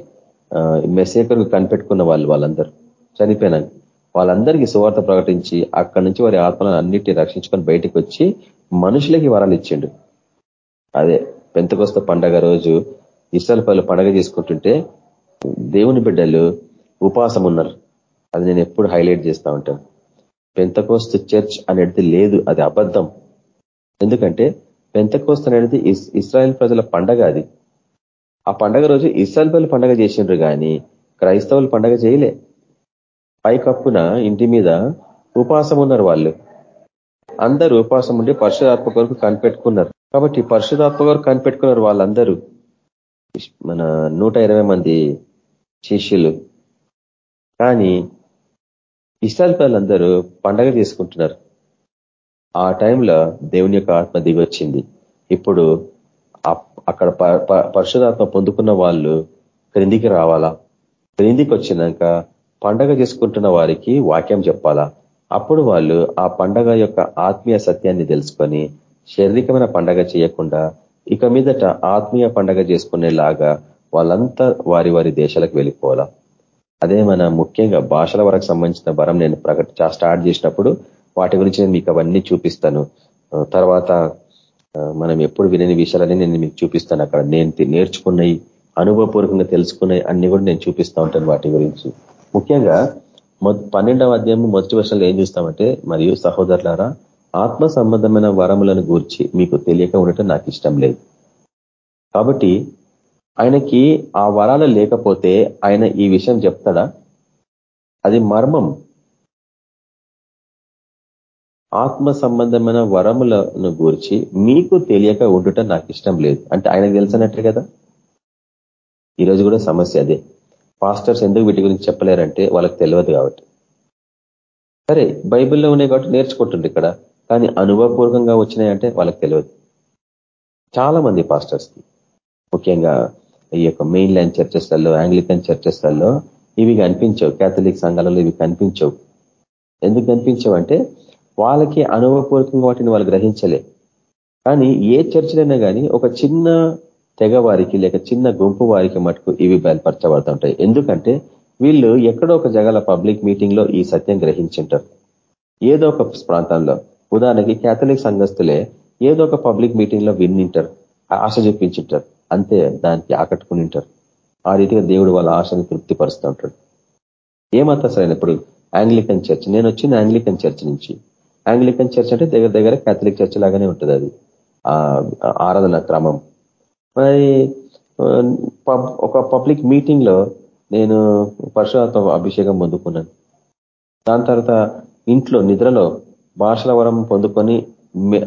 మెసేకర్కు కనిపెట్టుకున్న వాళ్ళు వాళ్ళందరూ. చనిపోయినాక వాళ్ళందరికీ సువార్త ప్రకటించి అక్కడి నుంచి వారి ఆత్మలను అన్నిటిని రక్షించుకొని బయటకు వచ్చి మనుషులకి వరాలు ఇచ్చిండు. అదే పెంతకొస్త పండగ రోజు ఇసల్ పలు పండగ చేసుకుంటుంటే దేవుని బిడ్డలు ఉపాసం ఉన్నారు అది నేను ఎప్పుడు హైలైట్ చేస్తూ ఉంటాను. పెంతకోస్తు చర్చ్ అనేది లేదు అది అబద్ధం. ఎందుకంటే పెంతకోస్తు అనేది ఇస్రాయల్ ప్రజల పండగ అది. ఆ పండగ రోజు ఇస్రాయల్ పండగ చేసిండ్రు కానీ క్రైస్తవులు పండగ చేయలే. పైకప్పున ఇంటి మీద ఉపాసం ఉన్నారు వాళ్ళు. అందరూ ఉపాసం ఉండి పరిశుధాత్మ కొరకు కనిపెట్టుకున్నారు. కాబట్టి పరిశుధాత్మ కొరకు కనిపెట్టుకున్నారు వాళ్ళందరూ. మన నూట మంది శిష్యులు. కానీ ఇస్రాయల్ పిల్లలందరూ పండగ చేసుకుంటున్నారు. ఆ టైంలో దేవుని యొక్క ఆత్మ దిగొచ్చింది. ఇప్పుడు అక్కడ పరిశుధాత్మ పొందుకున్న వాళ్ళు క్రిందికి రావాలా? క్రిందికి వచ్చినాక పండగ చేసుకుంటున్న వారికి వాక్యం చెప్పాలా? అప్పుడు వాళ్ళు ఆ పండగ యొక్క ఆత్మీయ సత్యాన్ని తెలుసుకొని శారీరకమైన పండగ చేయకుండా ఇక మీదట ఆత్మీయ పండగ చేసుకునేలాగా వాళ్ళంతా వారి వారి దేశాలకు వెళ్ళిపోవాలా? అదే మన ముఖ్యంగా భాషల వరకు సంబంధించిన వరం నేను ప్రకట స్టార్ట్ చేసినప్పుడు వాటి గురించి నేను మీకు అవన్నీ చూపిస్తాను. తర్వాత మనం ఎప్పుడు వినని విషయాలని నేను మీకు చూపిస్తాను. అక్కడ నేను నేర్చుకున్నాయి అనుభవపూర్వకంగా తెలుసుకున్నాయి అన్ని కూడా నేను చూపిస్తూ ఉంటాను వాటి గురించి. ముఖ్యంగా పన్నెండవ అధ్యాయం మొదటి వర్షంలో ఏం చూస్తామంటే మరియు సహోదరులారా ఆత్మ సంబంధమైన వరములను గూర్చి మీకు తెలియక ఉండటం నాకు ఇష్టం లేదు. కాబట్టి ఆయనకి ఆ వరాలు లేకపోతే ఆయన ఈ విషయం చెప్తాడా? అది మర్మం. ఆత్మ సంబంధమైన వరములను గూర్చి మీకు తెలియక ఉండుట నాకు ఇష్టం లేదు. అంటే ఆయనకు తెలిసినట్టు కదా? ఈరోజు కూడా సమస్య అదే. పాస్టర్స్ ఎందుకు వీటి గురించి చెప్పలేరంటే వాళ్ళకి తెలియదు కాబట్టి. సరే బైబిల్లో ఉన్నాయి కాబట్టి నేర్చుకుంటుంది ఇక్కడ. కానీ అనుభవపూర్వకంగా వచ్చినాయంటే వాళ్ళకి తెలియదు. చాలా మంది పాస్టర్స్కి. ముఖ్యంగా ఈ యొక్క మెయిన్ లైన్ చర్చెస్లలో ఆంగ్లికన్ చర్చెస్లలో ఇవి కనిపించవు. క్యాథలిక్ సంఘాలలో ఇవి కనిపించవు. ఎందుకు కనిపించవంటే వాళ్ళకి అనుభవపూర్వకంగా వాటిని వాళ్ళు గ్రహించలే. కానీ ఏ చర్చలైనా కానీ ఒక చిన్న తెగ వారికి లేక చిన్న గుంపు వారికి మటుకు ఇవి బయలుపరచబడుతుంటాయి ఎందుకంటే వీళ్ళు ఎక్కడో ఒక జగల పబ్లిక్ మీటింగ్లో ఈ సత్యం గ్రహించింటారు. ఏదో ఒక ప్రాంతంలో. ఉదాహరణకి క్యాథలిక్ సంఘస్థులే ఏదో ఒక పబ్లిక్ మీటింగ్లో విన్నింటారు. ఆశ చూపించింటారు. అంతే దానికి ఆకట్టుకుని ఉంటారు. ఆ రీతిగా దేవుడు వాళ్ళ ఆశను తృప్తిపరుస్తూ ఉంటాడు. ఏమంతా సరైన ఇప్పుడు ఆంగ్లికన్ చర్చ్ నేను వచ్చిన ఆంగ్లికన్ చర్చ్ నుంచి. ఆంగ్లికన్ చర్చ్ అంటే దగ్గర దగ్గర క్యాథలిక్ చర్చ్ లాగానే ఉంటుంది అది. ఆరాధన క్రమం. మరి ఒక పబ్లిక్ మీటింగ్లో నేను పరశురాత్మ అభిషేకం పొందుకున్నాను. దాని తర్వాత ఇంట్లో నిద్రలో భాషల వరం పొందుకొని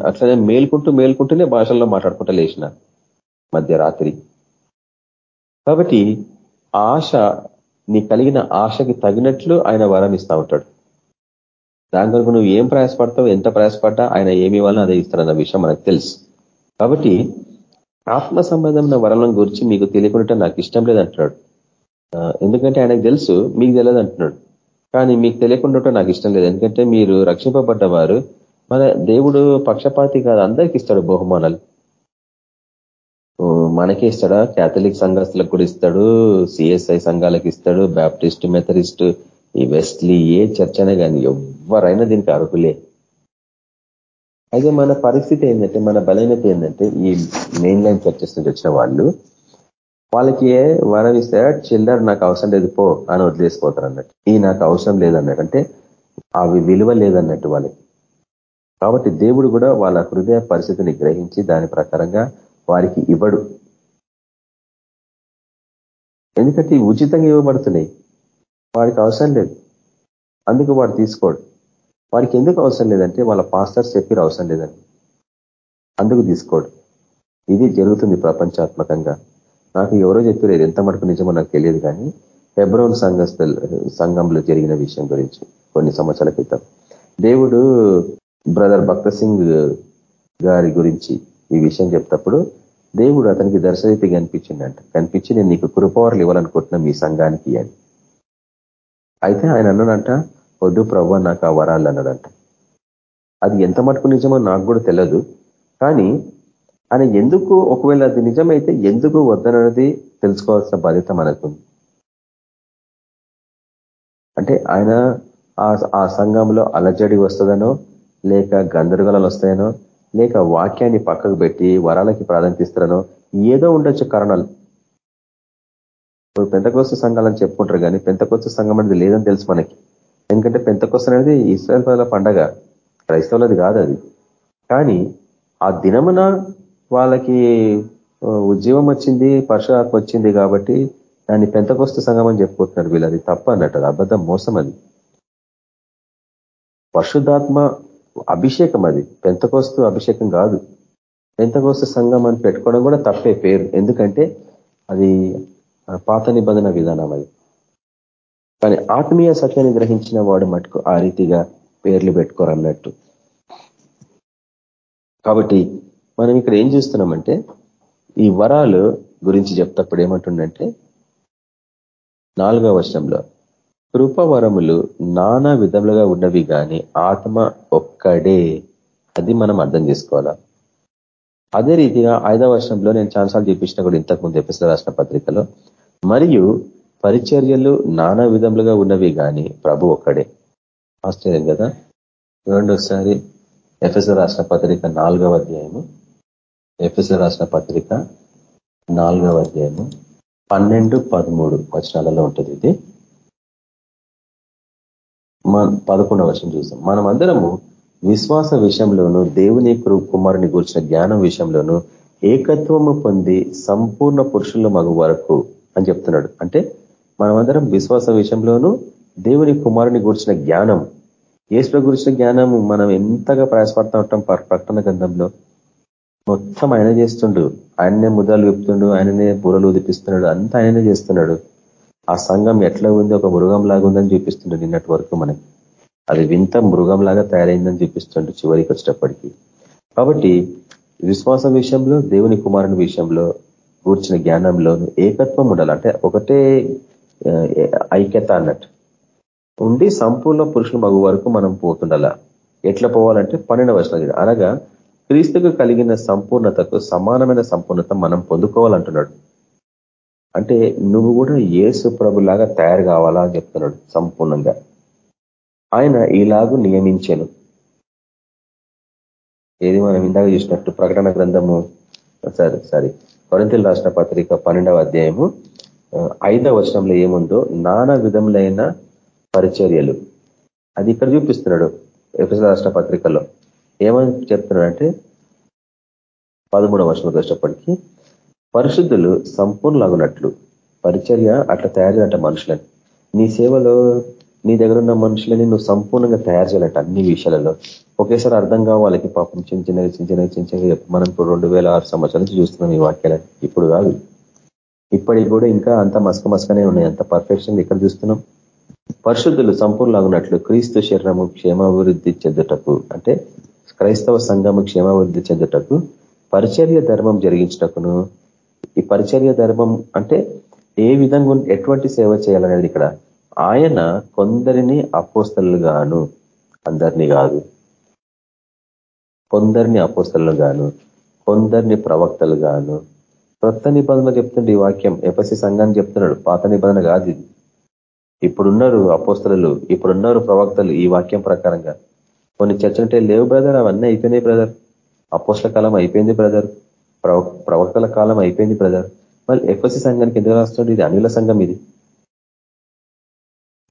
అట్లనే మేల్కుంటూ మేల్కుంటూనే భాషల్లో మాట్లాడుకుంటూ లేచిన. మధ్యరాత్రి కాబట్టి ఆశ నీ కలిగిన ఆశకి తగినట్లు ఆయన వరం ఇస్తా ఉంటాడు. దాని కొరకు నువ్వు ఏం ప్రయాసపడతావు ఎంత ప్రయాసపడ్డా ఆయన ఏమి ఇవ్వాలని అదే ఇస్తారన్న విషయం మనకు తెలుసు. కాబట్టి ఆత్మ సంబంధమైన వరం గురించి మీకు తెలియకుండా నాకు ఇష్టం లేదంటున్నాడు. ఎందుకంటే ఆయనకు తెలుసు మీకు తెలియదు అంటున్నాడు. కానీ మీకు తెలియకుండా నాకు ఇష్టం లేదు. ఎందుకంటే మీరు రక్షింపబడ్డవారు మన దేవుడు పక్షపాతి కాదు అందరికి ఇస్తాడు బహుమానాలు. మనకే ఇస్తాడా? క్యాథలిక్ సంఘస్థులకు కూడా ఇస్తాడు సిఎస్ఐ సంఘాలకు ఇస్తాడు బ్యాప్టిస్ట్ మెథరిస్ట్ ఈ వెస్ట్లీ ఏ చర్చ అనే కానీ ఎవరైనా దీనికి అర్హులే. అయితే మన పరిస్థితి ఏంటంటే మన బలహీనత ఏంటంటే ఈ మెయిన్ లైన్ చర్చెస్ నుంచి వచ్చిన వాళ్ళు వాళ్ళకి వరం ఇస్తారా చిల్లర నాకు అవసరం లేదు పో అని వదిలేసిపోతారు అన్నట్టు. ఈ నాకు అవసరం లేదన్నట్టు అంటే అవి విలువ లేదన్నట్టు వాళ్ళకి. కాబట్టి దేవుడు కూడా వాళ్ళ హృదయ పరిస్థితిని గ్రహించి దాని ప్రకారంగా వారికి ఇవ్వడు. ఎందుకంటే ఉచితంగా ఇవ్వబడుతున్నాయి. వాడికి అవసరం లేదు. అందుకు వాడు తీసుకోడు. వాడికి ఎందుకు అవసరం లేదంటే వాళ్ళ పాస్టర్స్ చెప్పిన అవసరం లేదని. అందుకు తీసుకోడు. ఇది జరుగుతుంది ప్రపంచాత్మకంగా. నాకు ఎవరో చెప్పారు ఇది ఎంత మటుకు నిజమో నాకు తెలియదు కానీ హెబ్రోన్ సంఘస్థ సంఘంలో జరిగిన విషయం గురించి కొన్ని సంవత్సరాల క్రితం. దేవుడు బ్రదర్ భక్త సింగ్ గారి గురించి ఈ విషయం చెప్తప్పుడు దేవుడు అతనికి దర్శనరీతి కనిపించిందంట కనిపించి నేను నీకు కృపవరలు ఇవ్వాలనుకుంటున్నా మీ సంఘానికి అని. అయితే ఆయన అన్నాడంట వద్దు ప్రభు నాకు ఆ వరాలు అన్నాడంట. అది ఎంత మటుకు నిజమో నాకు కూడా తెలియదు కానీ ఆయన ఎందుకు ఒకవేళ అది నిజమైతే ఎందుకు వద్దనన్నది తెలుసుకోవాల్సిన బాధ్యత మనకుంది. అంటే ఆయన ఆ సంఘంలో అలజడి వస్తుందనో లేక గందరగోళాలు వస్తాయనో లేక వాక్యాన్ని పక్కకు పెట్టి వరాలకి ప్రాధాన్యత ఏదో ఉండొచ్చు కారణాలు. ఇప్పుడు పెంతకోస్త సంఘాలని చెప్పుకుంటారు కానీ పెంతకోస్త సంఘం అనేది లేదని తెలుసు మనకి. ఎందుకంటే పెంతకోస్త అనేది ఇస్రాయల్ ప్రజల పండగ. క్రైస్తవులది కాదు అది. కానీ ఆ దినమున వాళ్ళకి ఉద్యమం వచ్చింది పరశురాత్మ వచ్చింది కాబట్టి దాన్ని పెంతకొస్తు సంఘం అని చెప్పుకుంటున్నారు వీళ్ళు అది తప్ప అన్నట్టు అబద్ధం మోసం అది. పరిశుద్ధాత్మ అభిషేకం అది. పెంతకోస్తు అభిషేకం కాదు. పెంతకోస్తు సంఘం అని పెట్టుకోవడం కూడా తప్పే పేరు. ఎందుకంటే అది పాత నిబంధన విధానం అది. కానీ ఆత్మీయ సత్యాన్ని గ్రహించిన వాడు మటుకు ఆ రీతిగా పేర్లు పెట్టుకోరన్నట్టు కాబట్టి మనం ఇక్కడ ఏం చూస్తున్నామంటే ఈ వరాలు గురించి చెప్తప్పుడు ఏమంటుండంటే నాలుగవ వర్షంలో కృపవరములు నానా విధములుగా ఉన్నవి కానీ ఆత్మ ఒక్కడే. అది మనం అర్థం చేసుకోవాలా? అదే రీతిగా ఐదవ వర్షంలో నేను ఛాన్సాలు చూపించిన కూడా ఇంతకుముందు ఎపిసోడ్ రాసిన పత్రికలో మరియు పరిచర్యలు నానా విధములుగా ఉన్నవి కానీ ప్రభు ఒక్కడే. ఆశ్చర్యం కదా? చూడండి ఒకసారి ఎఫ్ఎస్ రాష్ట్ర పత్రిక నాలుగవ అధ్యాయము. ఎఫ్ఎస్ రాష్ట్ర పత్రిక నాలుగవ అధ్యాయము. పన్నెండు పదమూడు వచనాలలో ఉంటుంది ఇది. పదకొండవ వర్షం చూసాం మనం అందరము విశ్వాస విషయంలోనూ దేవుని కుమారుని గురించిన జ్ఞానం విషయంలోనూ ఏకత్వము పొంది సంపూర్ణ పురుషుల మగు వరకు అని చెప్తున్నాడు. అంటే మనమందరం విశ్వాస విషయంలోనూ దేవుని కుమారుని గురించిన జ్ఞానం ఏసులో గురించిన జ్ఞానం మనం ఎంతగా ప్రయాసపడతా ఉంటాం ప్రకటన గ్రంథంలో. మొత్తం ఆయన చేస్తుండు. ఆయననే ముద్రలు విప్పుతుండు ఆయననే బుర్రలు ఉదిపిస్తున్నాడు అంతా ఆయననే చేస్తున్నాడు. ఆ సంఘం ఎట్లా ఉంది? ఒక మృగం లాగా ఉందని చూపిస్తుండే నిన్నటి వరకు మనకి. అది వింత మృగంలాగా తయారైందని చూపిస్తుండే చివరికి వచ్చేటప్పటికి. కాబట్టి విశ్వాసం విషయంలో దేవుని కుమారుని విషయంలో కూర్చిన జ్ఞానంలోను ఏకత్వం ఉండాలి. అంటే ఒకటే ఐక్యత అన్నట్టు. ఉండి సంపూర్ణ పురుషుల మగు వరకు మనం పోతుండాల. ఎట్లా పోవాలంటే పన్నెండు వర్షాలు అనగా క్రీస్తుకు కలిగిన సంపూర్ణతకు సమానమైన సంపూర్ణత మనం పొందుకోవాలంటున్నాడు. అంటే నువ్వు కూడా ఏసు ప్రభులాగా తయారు కావాలా అని చెప్తున్నాడు సంపూర్ణంగా. ఆయన ఇలాగూ నియమించాను. ఏది మనం ఇందాక చూసినట్టు ప్రకటన గ్రంథము సారీ సారీ కొరంతిల్ రాష్ట్ర పత్రిక పన్నెండవ అధ్యాయము ఐదవ వర్షంలో ఏముందో నానా విధములైన పరిచర్యలు. అది ఇక్కడ చూపిస్తున్నాడు ఎఫ్ఎస్ రాష్ట్ర పత్రికలో. ఏమని చెప్తున్నాడంటే పదమూడవ వర్షంలో కష్టపడికి పరిశుద్ధులు సంపూర్ణలాగునట్లు. పరిచర్య అట్లా తయారు చేయాలంట మనుషులని. నీ సేవలో నీ దగ్గర ఉన్న మనుషులని నువ్వు సంపూర్ణంగా తయారు చేయాలంట అన్ని విషయాలలో. ఒకేసారి అర్థం కావాలకి పాపం చిన్న చిన్నగా చిన్న చిన్న మనం ఇప్పుడు రెండు వేల ఆరు సంవత్సరాల నుంచి చూస్తున్నాం ఈ వాక్యాలని. ఇప్పుడు కాదు. ఇప్పటికి కూడా ఇంకా అంత మస్క మస్కనే ఉన్నాయి. అంత పర్ఫెక్షన్ ఇక్కడ చూస్తున్నాం? పరిశుద్ధులు సంపూర్ణలాగున్నట్లు క్రీస్తు శరీరము క్షేమాభివృద్ధి చెందుటకు అంటే క్రైస్తవ సంఘము క్షేమాభివృద్ధి చెందుటకు పరిచర్య ధర్మం జరిగించటకును ఈ పరిచర్య ధర్మం అంటే ఏ విధంగా ఎటువంటి సేవ చేయాలనేది ఇక్కడ. ఆయన కొందరిని అపోస్తలుగాను అందరినీ కాదు. కొందరిని అపోస్తలు గాను కొందరిని ప్రవక్తలు గాను కొత్త నిబంధన చెప్తుండే ఈ వాక్యం. ఎపసి సంఘాన్ని చెప్తున్నాడు పాత నిబంధన కాదు ఇది. ఇప్పుడున్నారు అపోస్తలు ఇప్పుడున్నారు ప్రవక్తలు ఈ వాక్యం ప్రకారంగా. కొన్ని చర్చలుంటే లేవు బ్రదర్ అవన్నీ అయిపోయినాయి బ్రదర్. అపోస్ల కాలం అయిపోయింది బ్రదర్. ప్రవక్తల కాలం అయిపోయింది బ్రదర్ మళ్ళీ ఎఫ్ఎస్సి సంఘానికి ఎందుకు రాస్తుంది ఇది అనుల సంఘం ఇది.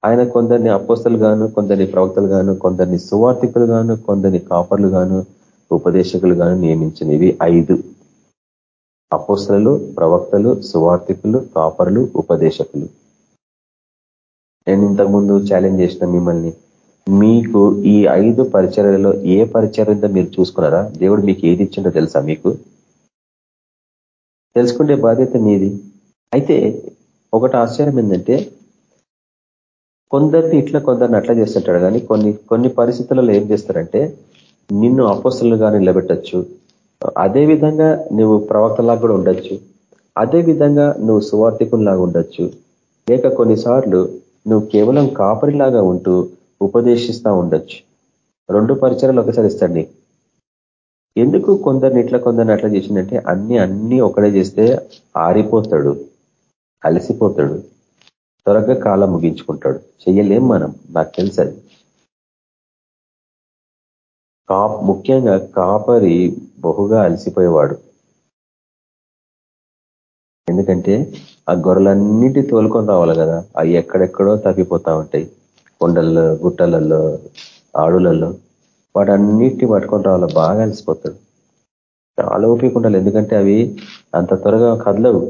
ఆయన కొందరిని అపోస్తలు గాను కొందరిని ప్రవక్తలు గాను కొందరిని సువార్థికులు గాను కొందరిని కాపర్లు గాను ఉపదేశకులు గాను నియమించిన ఇవి ఐదు. అపోస్తలు ప్రవక్తలు సువార్థికులు కాపర్లు ఉపదేశకులు. నేను ఇంతకుముందు ఛాలెంజ్ చేసిన మిమ్మల్ని. మీకు ఈ ఐదు పరిచర్యలలో ఏ పరిచర్యంతో మీరు చూసుకున్నారా? దేవుడు మీకు ఏది ఇచ్చిందో తెలుసా మీకు? తెలుసుకుంటే బాధ్యత మీది. అయితే ఒకటి ఆశ్చర్యం ఏంటంటే కొందరిని ఇట్లా కొందరిని అట్లా చేస్తుంటాడు. కానీ కొన్ని కొన్ని పరిస్థితులలో ఏం చేస్తారంటే నిన్ను అపోస్తులుగా నిలబెట్టచ్చు. అదే విధంగా నువ్వు ప్రవక్తలాగా కూడా ఉండొచ్చు. అదే విధంగా నువ్వు సువార్థికునిలాగా ఉండొచ్చు. లేక కొన్నిసార్లు నువ్వు కేవలం కాపరిలాగా ఉంటూ ఉపదేశిస్తూ ఉండొచ్చు. రెండు పరిచయాలు ఒకసారి ఇస్తాడు నీకు. ఎందుకు కొందరిని ఇట్లా కొందరిని అట్లా చేసిందంటే అన్ని అన్ని ఒకడే చేస్తే ఆరిపోతాడు అలసిపోతాడు త్వరగా కాలం ముగించుకుంటాడు. చెయ్యలేం మనం నాకు తెలుసు అది. ముఖ్యంగా కాపరి బహుగా అలసిపోయేవాడు. ఎందుకంటే ఆ గొర్రెలన్నిటి తోలుకొని రావాలి కదా అవి ఎక్కడెక్కడో తప్పిపోతా ఉంటాయి. కొండల్లో గుట్టలలో ఆడులలో వాటన్నిటిని పట్టుకొని రావాలి. బాగా అలసిపోతాడు. చాలా ఓపిక ఉండాలి. ఎందుకంటే అవి అంత త్వరగా కదలవు.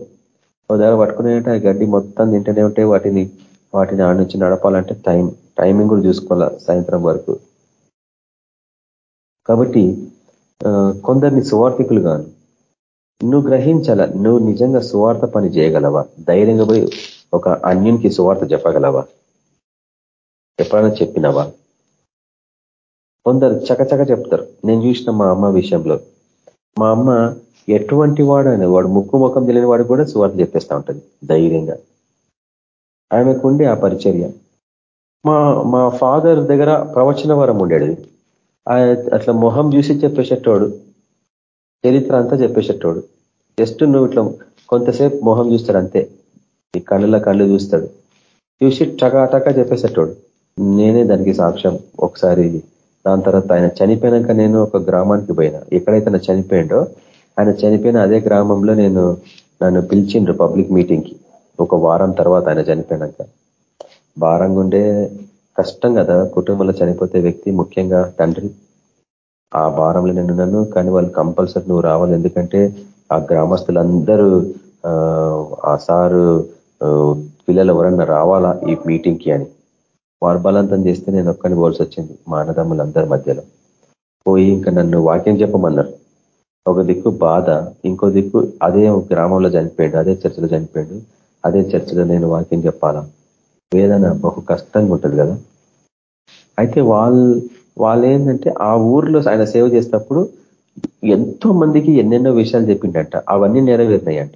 ఒక దగ్గర ఆ గడ్డి మొత్తం తింటేనే ఉంటే వాటిని వాటిని ఆడ నుంచి నడపాలంటే టైం టైమింగ్ కూడా చూసుకోవాలి సాయంత్రం వరకు. కాబట్టి కొందరిని సువార్థికులు గాను నువ్వు గ్రహించాల? నువ్వు నిజంగా సువార్త పని చేయగలవా? ధైర్యంగా పోయి ఒక అన్యునికి సువార్త చెప్పగలవా? ఎప్పుడైనా చెప్పినవా? కొందరు చకచక చెప్తారు. నేను చూసిన మా అమ్మ విషయంలో. మా అమ్మ ఎటువంటి వాడు అని వాడు ముక్కు ముఖం తెలియని వాడు కూడా సువార్త చెప్పేస్తూ ఉంటుంది ధైర్యంగా. ఆమెకుండి ఆ పరిచర్య. మా మా ఫాదర్ దగ్గర ప్రవచన వరం ఉండేది. అట్లా మొహం చూసి చెప్పేసేటోడు చరిత్ర అంతా చెప్పేసేటోడు. జస్ట్ నువ్వు ఇట్లా కొంతసేపు మొహం చూస్తాడు అంతే. ఈ కళ్ళ కళ్ళు చూస్తాడు. చూసి టకాటకా చెప్పేసేటోడు. నేనే దానికి సాక్ష్యం. ఒకసారి దాని తర్వాత ఆయన చనిపోయినాక నేను ఒక గ్రామానికి పోయినా. ఎక్కడైతే ఆయన చనిపోయిండో ఆయన చనిపోయిన అదే గ్రామంలో నేను నన్ను పిలిచిండ్రు పబ్లిక్ మీటింగ్కి. ఒక వారం తర్వాత ఆయన చనిపోయినాక. భారంగా ఉండే కష్టం కదా కుటుంబంలో చనిపోతే వ్యక్తి ముఖ్యంగా తండ్రి. ఆ భారంలో నేను నన్ను కానీ వాళ్ళు కంపల్సరీ నువ్వు రావాలి. ఎందుకంటే ఆ గ్రామస్తులందరూ ఆ సారు పిల్లలు ఎవరన్నా రావాలా ఈ మీటింగ్కి అని. వారు బలంతం చేస్తే నేను ఒక్కని పోల్సి వచ్చింది. మా అన్నదమ్ములందరి మధ్యలో. పోయి ఇంకా నన్ను వాక్యం చెప్పమన్నారు. ఒక దిక్కు బాధ ఇంకో దిక్కు అదే గ్రామంలో చనిపోయాడు అదే చర్చలో చనిపోయాడు. అదే చర్చలో నేను వాక్యం చెప్పాలా? వేదన బహు కష్టంగా ఉంటుంది కదా? అయితే వాళ్ళు వాళ్ళు ఏంటంటే ఆ ఊర్లో ఆయన సేవ చేసినప్పుడు ఎంతో మందికి ఎన్నెన్నో విషయాలు చెప్పిండట. అవన్నీ నెరవేరినాయంట.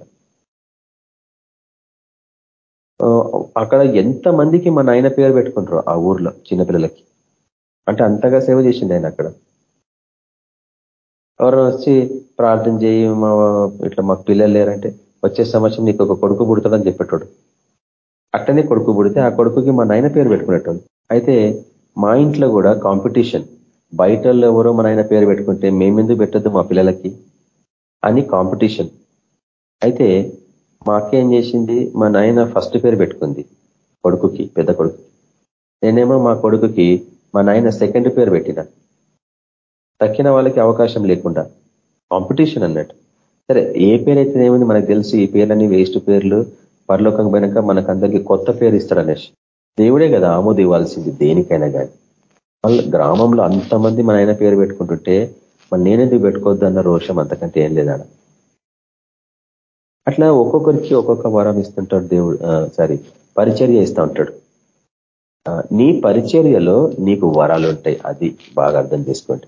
అక్కడ ఎంత మందికి మన ఆయన పేరు పెట్టుకుంటారు ఆ ఊర్లో చిన్నపిల్లలకి? అంటే అంతగా సేవ చేసింది ఆయన అక్కడ. ఎవరైనా వచ్చి ప్రార్థన చేయి మా ఇట్లా మాకు పిల్లలు లేరంటే వచ్చే సంవత్సరం నీకు ఒక కొడుకు పుడతాడని చెప్పేటోడు. అట్టనే కొడుకు పుడితే ఆ కొడుకుకి మా నాయన పేరు పెట్టుకునేటోడు. అయితే మా ఇంట్లో కూడా కాంపిటీషన్. బయట ఎవరో మా నాయన పేరు పెట్టుకుంటే మేమెందుకు పెట్టద్దు మా పిల్లలకి అని కాంపిటీషన్. అయితే మా అక్క ఏం చేసింది? మా నాయన ఫస్ట్ పేరు పెట్టుకుంది కొడుకుకి పెద్ద కొడుకు నేనేమో మా కొడుకుకి మా నాయన సెకండ్ పేరు పెట్టిన. తక్కిన వాళ్ళకి అవకాశం లేకుండా కాంపిటీషన్ అన్నట్టు. సరే ఏ పేరు అయితే ఏముంది మనకు తెలుసు ఈ పేర్లన్నీ వేస్ట్ పేర్లు పరలోకం పోయినాక మనకందరికీ కొత్త పేరు ఇస్తారు అనేసి దేవుడే కదా ఆమోది ఇవ్వాల్సింది దేనికైనా కానీ వాళ్ళ గ్రామంలో అంతమంది మన ఆయన పేరు పెట్టుకుంటుంటే మళ్ళీ నేనెందుకు పెట్టుకోవద్దు అన్న రోషం అంతకంటే ఏం లేదా అట్లా ఒక్కొక్కరికి ఒక్కొక్క వరం ఇస్తుంటాడు దేవుడు సారీ పరిచర్య ఇస్తూ ఉంటాడు. నీ పరిచర్యలో నీకు వరాలు ఉంటాయి అది బాగా అర్థం చేసుకోండి.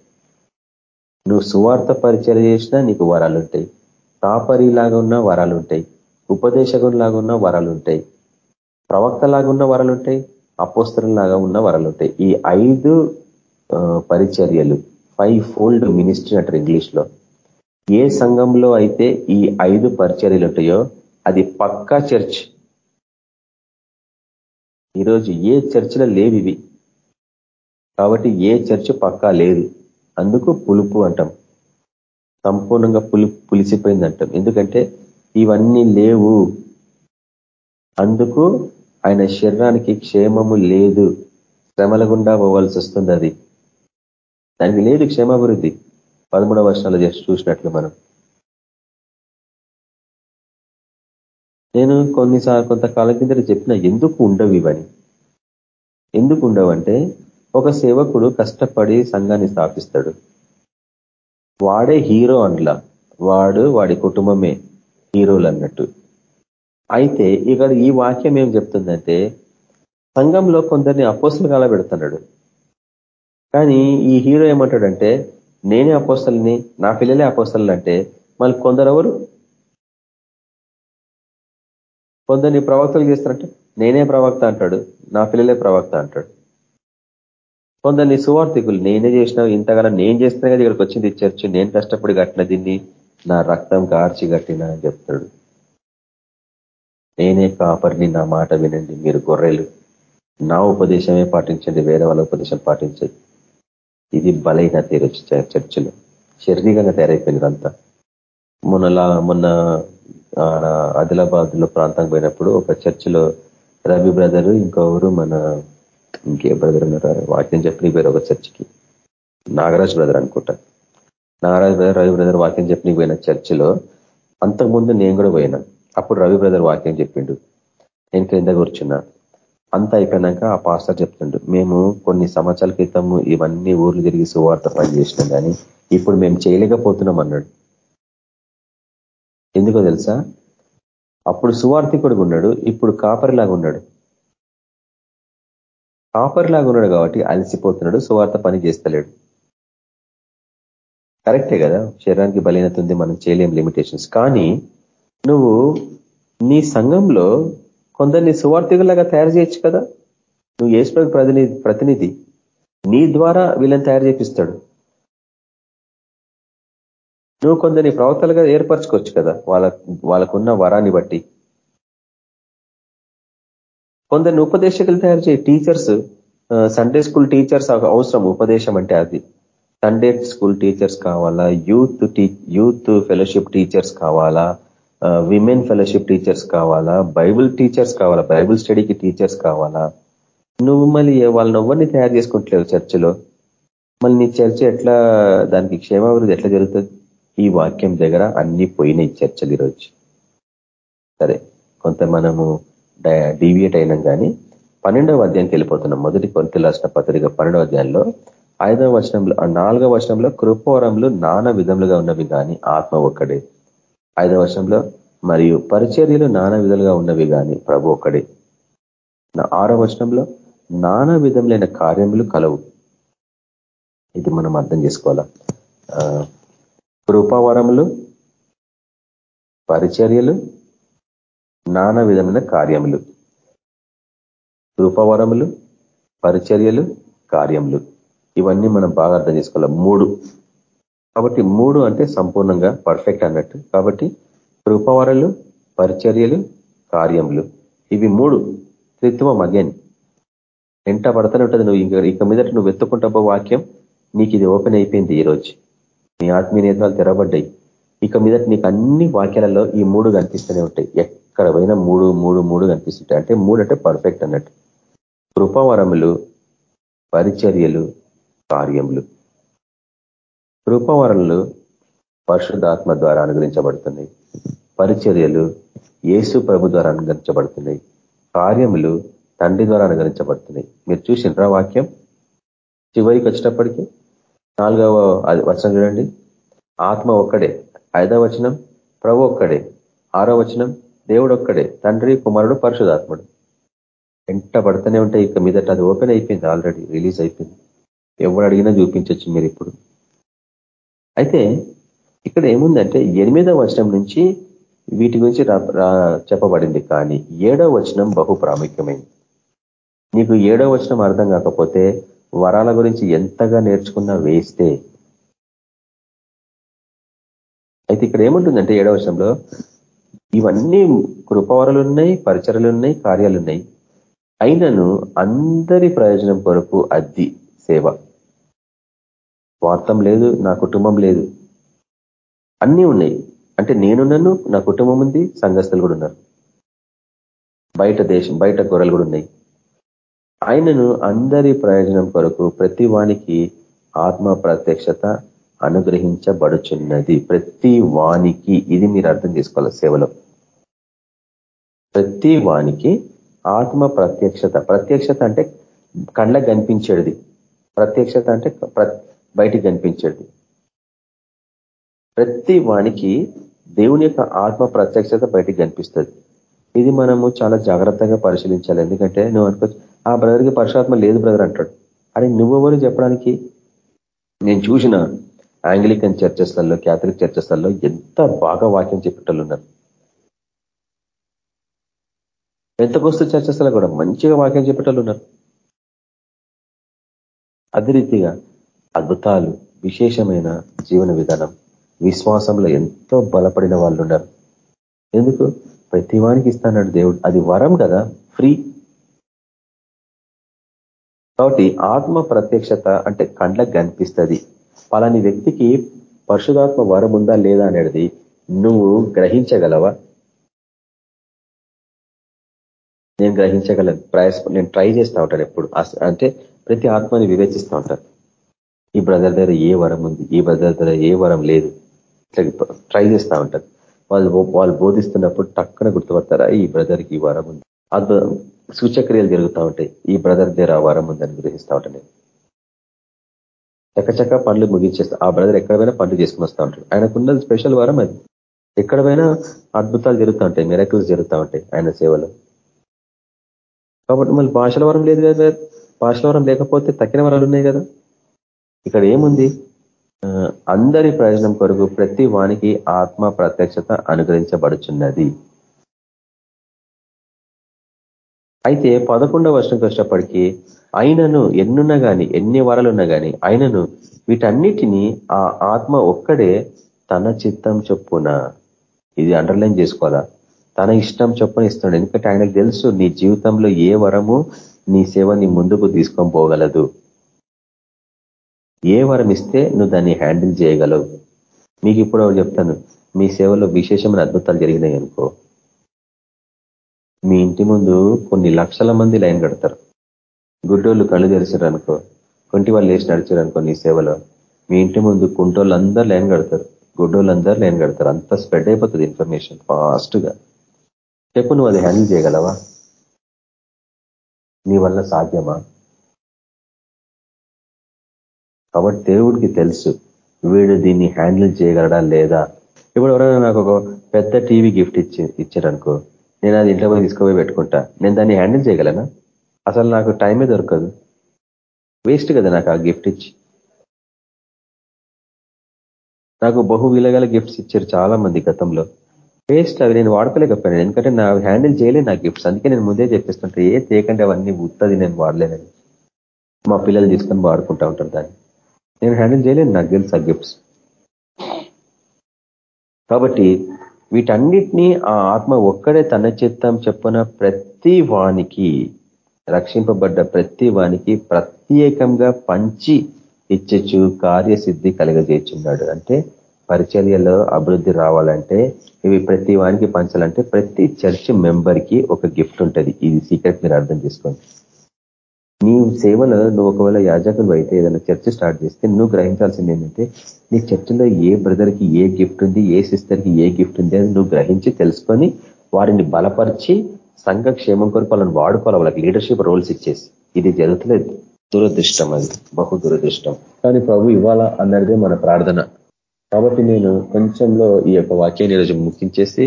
నువ్వు సువార్త పరిచర్య చేసినా నీకు వరాలు ఉంటాయి. కాపరిలాగా ఉన్న వరాలు ఉంటాయి. ఉపదేశకునిలాగా ఉన్న వరాలు ఉంటాయి. ప్రవక్తలాగా ఉన్న వరాలు ఉంటాయి. అపోస్తరంలాగా ఉన్న వరాలు ఉంటాయి. ఈ ఐదు పరిచర్యలు ఫైవ్ ఫోల్డ్ మినిస్ట్రీ అంటారు ఇంగ్లీష్లో. ఏ సంఘంలో అయితే ఈ ఐదు పరిచర్యలు ఉంటాయో అది పక్కా చర్చ్. ఈరోజు ఏ చర్చిలో లేవు ఇవి. కాబట్టి ఏ చర్చ్ పక్కా లేదు. అందుకు పులుపు అంటాం. సంపూర్ణంగా పులి పులిసిపోయింది అంటాం. ఎందుకంటే ఇవన్నీ లేవు. అందుకు ఆయన శరీరానికి క్షేమము లేదు. శ్రమల గుండా పోవాల్సి వస్తుంది అది. దానికి లేదు క్షేమాభివృద్ధి. పదమూడవ వర్షాలు చేసి చూసినట్లు మనం. నేను కొన్నిసార్లు కొంతకాలం కింద చెప్పిన ఎందుకు ఉండవు ఇవని? ఎందుకు ఉండవంటే ఒక సేవకుడు కష్టపడి సంఘాన్ని స్థాపిస్తాడు. వాడే హీరో అండ్లా వాడు వాడి కుటుంబమే హీరోలు అన్నట్టు. అయితే ఇక్కడ ఈ వాక్యం ఏం చెప్తుందంటే సంఘంలో కొందరిని అపోస్తులు కాల పెడుతున్నాడు. కానీ ఈ హీరో ఏమంటాడంటే నేనే అపోస్తల్ని నా పిల్లలే అపోస్తలు అంటే మళ్ళీ కొందరెవరు? కొందరిని ప్రవక్తలు చేస్తారంటే నేనే ప్రవక్త అంటాడు నా పిల్లలే ప్రవక్త అంటాడు. కొందరిని సువార్థికులు నేనే చేసిన ఇంతగానో నేను చేస్తున్నా కదా ఇక్కడికి వచ్చింది చర్చి నేను కష్టపడి కట్టిన దీన్ని నా రక్తం కార్చి కట్టిన అని చెప్తాడు. నేనే కాపరిని నా మాట వినండి మీరు గొర్రెలు. నా ఉపదేశమే పాటించండి వేరే వాళ్ళ ఉపదేశం పాటించండి. ఇది బలహీనత తీరొచ్చు చర్చలు. శారీరకంగా తయారైపోయింది అంతా మొన్నలా మొన్న ఆదిలాబాద్లో ప్రాంతం పోయినప్పుడు ఒక చర్చిలో రవి బ్రదరు ఇంకొకరు మన ఇంకే బ్రదర్ ఉన్నారు? వాక్యం చెప్పిన పోయారు ఒక చర్చికి. నాగరాజ్ బ్రదర్ అనుకుంటా. నాగరాజ్ బ్రదర్ రవి బ్రదర్ వాక్యం చెప్పిన పోయిన చర్చిలో అంతకుముందు నేను కూడా పోయినా. అప్పుడు రవి బ్రదర్ వాక్యం చెప్పిండు. నేను క్రింద కూర్చున్నా. అంతా అయిపోయినాక ఆ పాస్టర్ చెప్తుండు మేము కొన్ని సంవత్సరాల క్రితము ఇవన్నీ ఊర్లు తిరిగి సువార్త పని చేసినాం కానీ ఇప్పుడు మేము చేయలేకపోతున్నాం అన్నాడు. ఎందుకో తెలుసా? అప్పుడు సువార్థికుడుగా ఉన్నాడు ఇప్పుడు కాపరిలాగా ఉన్నాడు. కాపరిలాగా ఉన్నాడు కాబట్టి అలసిపోతున్నాడు సువార్త పని చేస్తలేడు. కరెక్టే కదా? శరీరానికి బలహీనత ఉంది మనం చేయలేం లిమిటేషన్స్. కానీ నువ్వు నీ సంఘంలో కొందరిని సువార్థికులాగా తయారు చేయొచ్చు కదా? నువ్వు ఏసుప్రభు ప్రతినిధి ప్రతినిధి. నీ ద్వారా వీళ్ళని తయారు చేపిస్తాడు. నువ్వు కొందరిని ప్రవక్తలుగా ఏర్పరచుకోవచ్చు కదా వాళ్ళ వాళ్ళకున్న వరాన్ని బట్టి. కొందరిని ఉపదేశకులు తయారు చేయి టీచర్స్ సండే స్కూల్ టీచర్స్ అవసరం ఉపదేశం అంటే అది. సండే స్కూల్ టీచర్స్ కావాలా? యూత్ యూత్ ఫెలోషిప్ టీచర్స్ కావాలా? విమెన్ ఫెలోషిప్ టీచర్స్ కావాలా? బైబుల్ టీచర్స్ కావాలా? బైబుల్ స్టడీకి టీచర్స్ కావాలా? నువ్వు మళ్ళీ వాళ్ళని ఎవరిని తయారు చేసుకుంటలేవు చర్చిలో. మళ్ళీ నీ చర్చ ఎట్లా దానికి క్షేమాభివృద్ధి ఎట్లా జరుగుతుంది? ఈ వాక్యం దగ్గర అన్ని పోయినాయి చర్చలు ఈరోజు. సరే కొంత మనము డీవియేట్ అయినాం కానీ పన్నెండవ అధ్యాయంకి వెళ్ళిపోతున్నాం. మొదటి కొంత రాసిన పత్రిక పన్నెండవ అధ్యాయంలో ఐదవ వచనంలో నాలుగవ వచనంలో కృపవరములు నానా విధములుగా ఉన్నవి కానీ ఆత్మ ఒక్కడే. ఐదవ వర్షంలో మరియు పరిచర్యలు నానా విధాలుగా ఉన్నవి కానీ ప్రభు ఒక్కడే. ఆరో వర్షంలో నానా విధములైన కార్యములు కలవు. ఇది మనం అర్థం చేసుకోవాలా? కృపావరములు పరిచర్యలు నానా విధమైన కార్యములు. కృపావరములు పరిచర్యలు కార్యములు. ఇవన్నీ మనం బాగా అర్థం చేసుకోవాలి? మూడు. కాబట్టి మూడు అంటే సంపూర్ణంగా పర్ఫెక్ట్ అన్నట్టు. కాబట్టి కృపవరలు పరిచర్యలు కార్యములు. ఇవి మూడు. త్రిత్వం అగైన్ ఎంట పడతానే ఉంటుంది నువ్వు ఇంకా ఇక మీదట నువ్వు వెతుకుంటాబో వాక్యం. నీకు ఇది ఓపెన్ అయిపోయింది ఈరోజు. నీ ఆత్మీయ నేత్రాలు తెరబడ్డాయి ఇక మీదటి నీకు అన్ని వాక్యాలలో ఈ మూడు కనిపిస్తూనే ఉంటాయి. ఎక్కడ పోయినా మూడు మూడు మూడు కనిపిస్తుంటాయి. అంటే మూడు అంటే పర్ఫెక్ట్ అన్నట్టు. కృపవరములు పరిచర్యలు కార్యములు. కృపవరలు పరిశుద్ధాత్మ ద్వారా అనుగ్రహించబడుతున్నాయి. పరిచర్యలు యేసు ప్రభు ద్వారా అనుగ్రహించబడుతున్నాయి. కార్యములు తండ్రి ద్వారా అనుగ్రహించబడుతున్నాయి. మీరు చూసినరా వాక్యం? చివరికి వచ్చేటప్పటికి నాలుగవ వచనం చూడండి. ఆత్మ ఒక్కడే ఐదవ వచనం ప్రభు ఒక్కడే ఆరో వచనం దేవుడు ఒక్కడే తండ్రి కుమారుడు పరిశుధాత్ముడు వెంట పడుతూనే ఉంటాయి ఇక మీదట అది ఓపెన్ అయిపోయింది ఆల్రెడీ రిలీజ్ అయిపోయింది. ఎవరు అడిగినా చూపించవచ్చు మీరు ఇప్పుడు. అయితే ఇక్కడ ఏముందంటే ఎనిమిదవ వచనం నుంచి వీటి గురించి చెప్పబడింది. కానీ ఏడవ వచనం బహు ప్రాముఖ్యమైంది. నీకు ఏడవ వచనం అర్థం కాకపోతే వరాల గురించి ఎంతగా నేర్చుకున్నా వేస్తే. అయితే ఇక్కడ ఏముంటుందంటే ఏడవ వచనంలో ఇవన్నీ కృపవరలు ఉన్నాయి పరిచరలు ఉన్నాయి కార్యాలు ఉన్నాయి అయినను అందరి ప్రయోజనం కొరకు అద్ది సేవ. స్వార్థం లేదు నా కుటుంబం లేదు. అన్నీ ఉన్నాయి. అంటే నేనున్నాను నా కుటుంబం ఉంది సంఘస్థలు కూడా ఉన్నారు. బయట దేశం బయట గొర్రెలు కూడా ఉన్నాయి. ఆయనను అందరి ప్రయోజనం కొరకు ప్రతి వానికి ఆత్మ ప్రత్యక్షత అనుగ్రహించబడుచున్నది. ప్రతి వానికి ఇది మీరు అర్థం చేసుకోవాలి సేవలో. ప్రతి వానికి ఆత్మ ప్రత్యక్షత. ప్రత్యక్షత అంటే కళ్ళ కనిపించేది. ప్రత్యక్షత అంటే బయటికి కనిపించండి. ప్రతి వానికి దేవుని యొక్క ఆత్మ ప్రత్యక్షత బయటికి కనిపిస్తుంది. ఇది మనము చాలా జాగ్రత్తగా పరిశీలించాలి. ఎందుకంటే నువ్వు అనుకోవచ్చు ఆ బ్రదర్కి పరుషాత్మ లేదు బ్రదర్ అంటాడు. అరే నువ్వెవరు చెప్పడానికి? నేను చూసిన ఆంగ్లికన్ చర్చస్లలో క్యాథలిక్ చర్చస్లలో ఎంత బాగా వాక్యం చెప్పేటోళ్ళు ఉన్నారు. ఎంతకొస్తు చర్చస్లో కూడా మంచిగా వాక్యం చెప్పేటోళ్ళు ఉన్నారు. అదే రీతిగా అద్భుతాలు విశేషమైన జీవన విధానం విశ్వాసంలో ఎంతో బలపడిన వాళ్ళు ఉన్నారు ఎందుకు? ప్రతి వానికి ఇస్తాడు దేవుడు. అది వరం కదా? ఫ్రీ కాబట్టి ఆత్మ ప్రత్యక్షత అంటే కండ్లకు కనిపిస్తుంది. పలాని వ్యక్తికి పరిశుధాత్మ వరం ఉందా లేదా అనేది నువ్వు గ్రహించగలవా? నేను గ్రహించగలను. ప్రయాస నేను ట్రై చేస్తూ ఉంటాను ఎప్పుడు. అంటే ప్రతి ఆత్మని వివేచిస్తూ ఉంటాను. ఈ బ్రదర్ దగ్గర ఏ వరం ఉంది? ఈ బ్రదర్ దగ్గర ఏ వరం లేదు? ఇట్లా ట్రై చేస్తూ ఉంటారు వాళ్ళు వాళ్ళు బోధిస్తున్నప్పుడు టక్కన గుర్తుపడతారా? ఈ బ్రదర్కి ఈ వరం ఉంది. అద్భుతం సూచక్రియలు జరుగుతూ ఉంటాయి. ఈ బ్రదర్ దగ్గర ఆ వరం ఉందని గ్రహిస్తూ ఉంటాను నేను. చక్కచక్క పనులు ముగించేస్తా. ఆ బ్రదర్ ఎక్కడ పోయినా పనులు చేసుకుని వస్తూ ఉంటాడు. ఆయనకున్న స్పెషల్ వరం అది. ఎక్కడ పోయినా అద్భుతాలు జరుగుతూ ఉంటాయి. మెరకల్స్ జరుగుతూ ఉంటాయి ఆయన సేవలో. కాబట్టి మళ్ళీ భాషల వరం లేదు కదా భాషల వరం లేకపోతే తక్కిన వరాలు ఉన్నాయి కదా? ఇక్కడ ఏముంది? అందరి ప్రయోజనం కొరకు ప్రతి వానికి ఆత్మ ప్రత్యక్షత అనుగ్రహించబడుచున్నది. అయితే పదకొండవ వర్షంకి వచ్చేటప్పటికీ అయినను ఎన్నున్నా కానీ ఎన్ని వరాలున్నా కానీ అయినను వీటన్నిటినీ ఆ ఆత్మ ఒక్కడే తన చిత్తం చొప్పున ఇది అండర్లైన్ చేసుకోవాలా? తన ఇష్టం చొప్పున ఇస్తున్నాడు. ఎందుకంటే ఆయనకు తెలుసు నీ జీవితంలో ఏ వరము నీ సేవ నీ ముందుకు తీసుకొని పోగలదు. ఏ వరం ఇస్తే నువ్వు దాన్ని హ్యాండిల్ చేయగలవు? మీకు ఇప్పుడు చెప్తాను. మీ సేవలో విశేషమైన అద్భుతాలు జరిగినాయి అనుకో. మీ ఇంటి ముందు కొన్ని లక్షల మంది లైన్ కడతారు. గుడ్డోళ్ళు కళ్ళు తెరిచారు అనుకో. కొంటి వాళ్ళు వేసి నడిచారు అనుకో నీ సేవలో. మీ ఇంటి ముందు కుంటోళ్ళు అందరు లైన్ కడతారు. గుడ్డోళ్ళందరూ లైన్ కడతారు. అంత స్ప్రెడ్ అయిపోతుంది ఇన్ఫర్మేషన్ ఫాస్ట్గా. చెప్పు నువ్వు అది హ్యాండిల్ చేయగలవా? నీ వల్ల సాధ్యమా? కాబట్టి దేవుడికి తెలుసు వీడు దీన్ని హ్యాండిల్ చేయగలడా లేదా. ఇప్పుడు ఎవరైనా నాకు ఒక పెద్ద టీవీ గిఫ్ట్ ఇచ్చి ఇచ్చారనుకో నేను అది ఇంట్లో పోయి తీసుకుపోయి పెట్టుకుంటా. నేను దాన్ని హ్యాండిల్ చేయగలనా? అసలు నాకు టైమే దొరకదు. వేస్ట్ కదా నాకు ఆ గిఫ్ట్ ఇచ్చి. నాకు బహు విలగల గిఫ్ట్స్ ఇచ్చారు చాలా మంది గతంలో. వేస్ట్ అవి నేను వాడుకోలేకపోయాను. ఎందుకంటే నా హ్యాండిల్ చేయలేదు నా గిఫ్ట్స్. అందుకే నేను ముందే చెప్పేస్తుంటే ఏ చేయకండి అవన్నీ ఉత్తది నేను వాడలేనని. మా పిల్లలు తీసుకొని వాడుకుంటా ఉంటారు దాన్ని. నేను హ్యాండిల్ చేయలేను నాకు తెలుసు ఆ గిఫ్ట్స్. కాబట్టి వీటన్నిటినీ ఆ ఆత్మ ఒక్కడే తన చిత్తం చెప్పున ప్రతి వానికి రక్షింపబడ్డ ప్రతి వానికి ప్రత్యేకంగా పంచి ఇచ్చచ్చు కార్యసిద్ధి కలగజేస్తున్నాడు అంటే పరిచర్యలో అభివృద్ధి రావాలంటే ఇవి ప్రతి వానికి పంచాలంటే ప్రతి చర్చ్ మెంబర్కి ఒక గిఫ్ట్ ఉంటుంది. ఇది సీక్రెట్ మీరు అర్థం చేసుకోండి. నీ సేవలో నువ్వు ఒకవేళ యాజకులు అయితే ఏదైనా చర్చ స్టార్ట్ చేస్తే నువ్వు గ్రహించాల్సింది ఏంటంటే నీ చర్చలో ఏ బ్రదర్కి ఏ గిఫ్ట్ ఉంది ఏ సిస్టర్కి ఏ గిఫ్ట్ ఉంది అని నువ్వు గ్రహించి తెలుసుకొని వారిని బలపరిచి సంఘ క్షేమం కొరకు వాళ్ళని వాడుకోవాలి వాళ్ళకి లీడర్షిప్ రోల్స్ ఇచ్చేసి. ఇది జరుగుతులేదు. దురదృష్టం అది. బహు దురదృష్టం. కానీ ప్రభు ఇవ్వాలా అన్నదే మన ప్రార్థన. కాబట్టి నేను కొంచెంలో ఈ యొక్క వాక్యాన్ని ఈరోజు ముగించేసి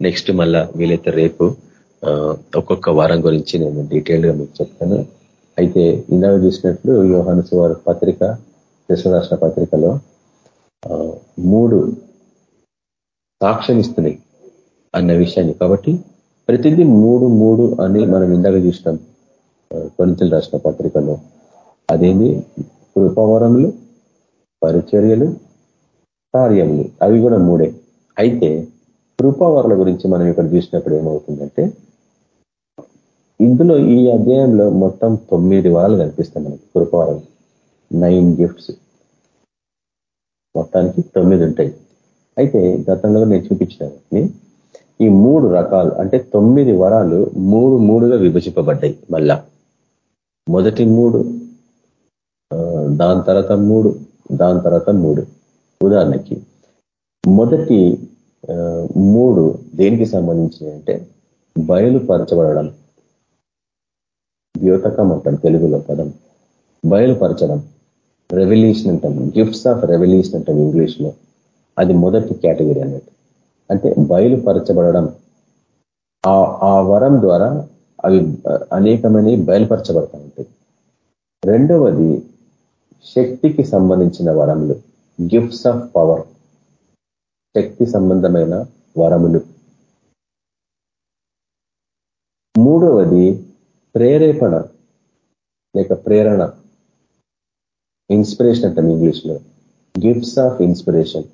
నెక్స్ట్ మళ్ళా వీలైతే రేపు ఒక్కొక్క వారం గురించి నేను డీటెయిల్గా మీకు చెప్తాను. అయితే ఇందాక చూసినట్లు యోహాను వారి పత్రిక దశరాష్ట్ర పత్రికలో మూడు సాక్ష్యం ఇస్తున్నాయి అన్న విషయాన్ని. కాబట్టి ప్రతిదీ మూడు మూడు అని మనం ఇందాక చూసినాం కొనితలు రాసిన పత్రికలో. అదేంది? కృపవరములు పరిచర్యలు కార్యములు. అవి కూడా మూడే. అయితే కృపావరల గురించి మనం ఇక్కడ చూసినప్పుడు ఏమవుతుందంటే ఇందులో ఈ అధ్యాయంలో మొత్తం తొమ్మిది వారాలు కనిపిస్తాయి మనకి కృపవరం. నైన్ గిఫ్ట్స్ మొత్తానికి తొమ్మిది ఉంటాయి. అయితే గతంలో నేను చూపించిన ఈ మూడు రకాలు అంటే తొమ్మిది వరాలు మూడు మూడుగా విభజింపబడ్డాయి మళ్ళా. మొదటి మూడు దాని తర్వాత మూడు దాని తర్వాత మూడు. ఉదాహరణకి మొదటి మూడు దేనికి సంబంధించినవి అంటే బయలుపరచబడడం. ద్యోతకం అంటాం తెలుగులో పదం. బయలుపరచడం. రెవల్యూషన్ అంటాం. గిఫ్ట్స్ ఆఫ్ రెవల్యూషన్ అంటాం ఇంగ్లీష్లో. అది మొదటి కేటగిరీ అన్నట్టు. అంటే బయలుపరచబడడం. ఆ వరం ద్వారా అవి అనేకమైన బయలుపరచబడతా ఉంటాయి. రెండవది శక్తికి సంబంధించిన వరములు. గిఫ్ట్స్ ఆఫ్ పవర్ శక్తి సంబంధమైన వరములు. మూడవది ప్రేరేపణ లేక ప్రేరణ ఇన్స్పిరేషన్ అంటాం ఇంగ్లీష్లో. గిఫ్ట్స్ ఆఫ్ ఇన్స్పిరేషన్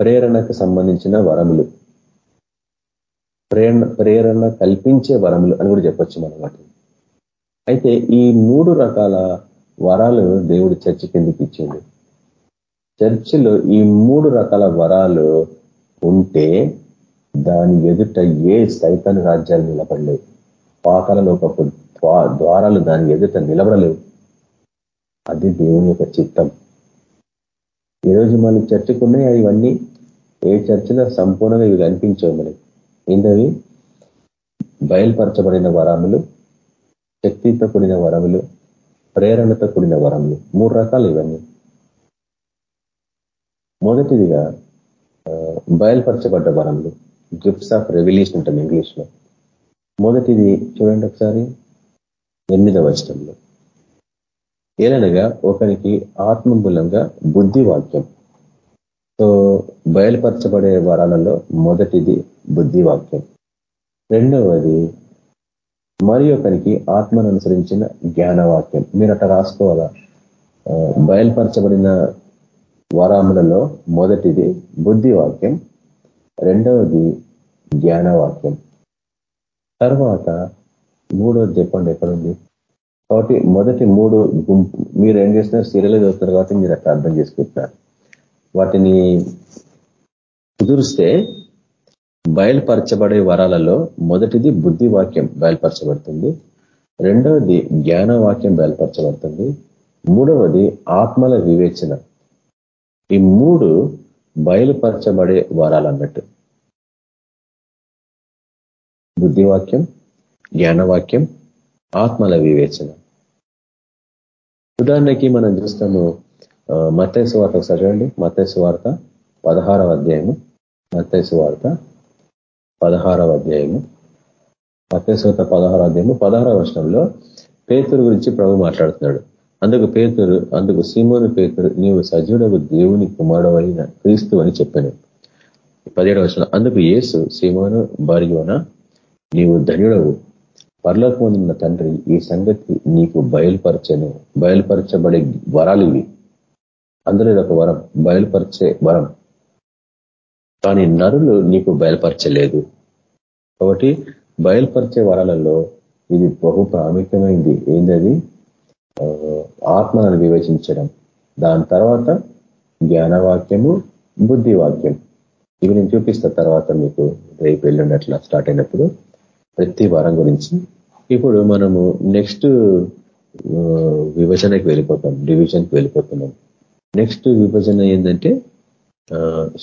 ప్రేరణకు సంబంధించిన వరములు. ప్రేరణ ప్రేరణ కల్పించే వరములు అని కూడా చెప్పొచ్చు మనం వాటిని. అయితే ఈ మూడు రకాల వరాలు దేవుడు చర్చి కిందికి ఇచ్చింది చర్చిలో ఈ మూడు రకాల వరాలు ఉంటే దాని ఎదుట ఏ సైతాన్ని రాజ్యాలు నిలబడలేవు పాకాల లోకపు ద్వారాలు దాని ఎదుట నిలబడలేవు. అది దేవుని యొక్క చిత్తం. ఈరోజు మన చర్చకున్నాయి ఇవన్నీ. ఏ చర్చలో సంపూర్ణంగా ఇవి కనిపించవు మనకి. ఏంటవి? బయలుపరచబడిన వరములు శక్తితో కూడిన వరములు ప్రేరణతో కూడిన వరములు. మూడు రకాలు ఇవన్నీ. మొదటిదిగా బయలుపరచబడ్డ వరములు. గిఫ్ట్స్ ఆఫ్ రెవల్యూషన్ ఉంటాం ఇంగ్లీష్లో. మొదటిది చూడండి ఒకసారి. ఎనిమిదవ వచనంలో ఏలనగా ఒకరికి ఆత్మమూలంగా బుద్ధి వాక్యం సో బయలుపరచబడే వరాలలో మొదటిది బుద్ధి వాక్యం రెండవది మరి ఒకరికి ఆత్మను అనుసరించిన జ్ఞానవాక్యం. మీరు అట్లా రాసుకోవాలా? బయలుపరచబడిన వరాములలో మొదటిది బుద్ధి వాక్యం రెండవది జ్ఞానవాక్యం. తర్వాత మూడోది చెప్పండి ఎక్కడుంది? కాబట్టి మొదటి మూడు గుంపు మీరు ఏం చేస్తున్నారు? సీరియల్ చదువుతారు కాబట్టి మీరు అట్లా అర్థం చేసుకుంటున్నారు. వాటిని కుదురిస్తే బయలుపరచబడే వరాలలో మొదటిది బుద్ధి వాక్యం బయలుపరచబడుతుంది. రెండవది జ్ఞాన వాక్యం బయలుపరచబడుతుంది. మూడవది ఆత్మల వివేచన. ఈ మూడు బయలుపరచబడే వరాలు అన్నట్టు. బుద్ధివాక్యం జ్ఞానవాక్యం ఆత్మల వివేచన. ఉదాహరణకి మనం చూస్తాము మత్తైసు వార్త ఒకసారి చూడండి. మత్తైసు వార్త పదహారవ అధ్యాయము. మత్తైసు వార్త పదహారవ అధ్యాయము. మత్తైసు వార్త పదహారవ అధ్యాయము పదహారవ వర్షంలో పేతురు గురించి ప్రభు మాట్లాడుతున్నాడు. అందుకు పేతురు అందుకు సీమోను పేతురు నీవు సజీవుడకు దేవుని కుమారుడవైన క్రీస్తు అని చెప్పాను. పదిహేడవ వర్షంలో అందుకు ఏసు సీమోను భార్యోన నీవు ధన్యుడవు. పర్లోకమున్న తండ్రి ఈ సంగతి నీకు బయలుపరచను. బయలుపరచబడే వరాలు ఇవి. అందులో ఒక వరం. బయలుపరిచే వరం. కానీ నరులు నీకు బయలుపరచలేదు. కాబట్టి బయలుపరిచే వరాలలో ఇది బహు ప్రాముఖ్యమైంది. ఏంటది ఆత్మలను వివేచించడం. దాని తర్వాత జ్ఞానవాక్యము బుద్ధి వాక్యం ఇవి నేను చూపిస్తా తర్వాత మీకు రేపు వెళ్ళినట్లా స్టార్ట్ అయినప్పుడు. ప్రతి వారం గురించి ఇప్పుడు మనము నెక్స్ట్ విభజనకి వెళ్ళిపోతాం డివిజన్కి వెళ్ళిపోతున్నాం. నెక్స్ట్ విభజన ఏంటంటే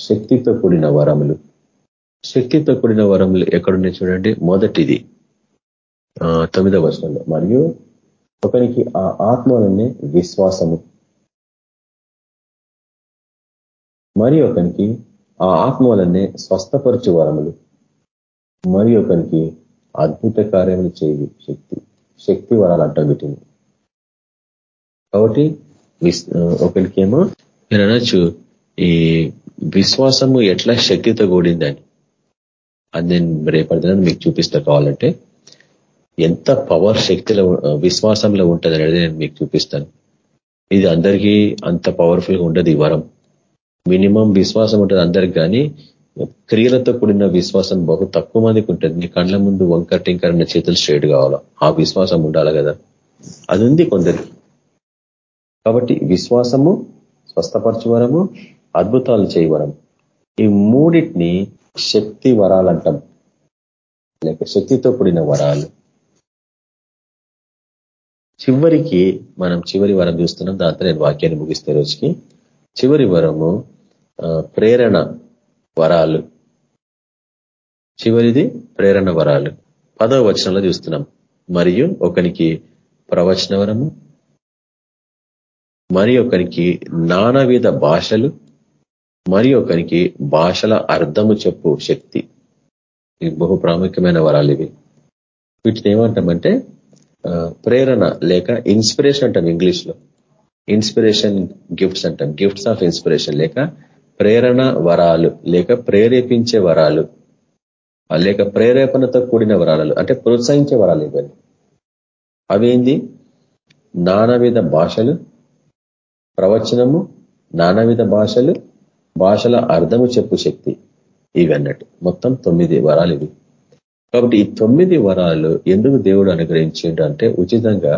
శక్తితో కూడిన వరములు. శక్తితో కూడిన వరములు ఎక్కడున్నాయి చూడండి మొదటిది తొమ్మిదవ వర్షంలో మరియు ఒకరికి ఆ ఆత్మలనే విశ్వాసము. మరి ఒకరికి ఆ ఆత్మలనే స్వస్థపరచు వరములు. మరి ఒకరికి అద్భుత కార్యములు చేయు శక్తి శక్తి వరాలు అంటాం వీటిని కాబట్టి ఒకరికేమో మీరు అనొచ్చు ఈ విశ్వాసము ఎట్లా శక్తితో కూడిందని. అది నేను రేపటి మీకు చూపిస్తా కావాలంటే ఎంత పవర్ శక్తిలో విశ్వాసంలో ఉంటుంది అనేది నేను మీకు చూపిస్తాను. ఇది అందరికీ అంత పవర్ఫుల్గా ఉండదు ఈ వరం. మినిమం విశ్వాసం ఉంటుంది అందరికి కానీ క్రియలతో కూడిన విశ్వాసం బహు తక్కువ మందికి ఉంటుంది. నీ కళ్ళ ముందు వంకర టింకరన్న చేతులు స్ట్రేట్ కావాలా? ఆ విశ్వాసం ఉండాలి కదా. అది ఉంది కొందరికి. కాబట్టి విశ్వాసము స్వస్థపరచువరము అద్భుతాలు చేయవరం ఈ మూడింటిని శక్తి వరాలంటాం లేక శక్తితో కూడిన వరాలు. చివరికి మనం చివరి వరం చూస్తున్నాం. దాంతో నేను వాక్యాన్ని ముగిస్తే రోజుకి. చివరి వరము ప్రేరణ. వరాలు. చివరిది ప్రేరణ వరాలు. పదవ వచనంలో చూస్తున్నాం. మరియు ఒకనికి ప్రవచన వరము మరి ఒకరికి నానావిధ భాషలు మరి ఒకరికి భాషల అర్థము చెప్పు శక్తి. ఇవి బహు ప్రాముఖ్యమైన వరాలు ఇవి. వీటిని ఏమంటామంటే ప్రేరణ లేక ఇన్స్పిరేషన్ అంటాం ఇంగ్లీష్లో ఇన్స్పిరేషన్ గిఫ్ట్స్ అంటాం. గిఫ్ట్స్ ఆఫ్ ఇన్స్పిరేషన్ లేక ప్రేరణ వరాలు లేక ప్రేరేపించే వరాలు లేక ప్రేరేపణతో కూడిన వరాలు అంటే ప్రోత్సహించే వరాలు ఇవన్నీ. అవేంది నానావిధ భాషలు ప్రవచనము నానావిధ భాషలు భాషల అర్థము చెప్పు శక్తి ఇవి అన్నట్టు మొత్తం తొమ్మిది వరాలు ఇవి. కాబట్టి ఈ తొమ్మిది వరాలు ఎందుకు దేవుడు అనుగ్రహించిండు అంటే ఉచితంగా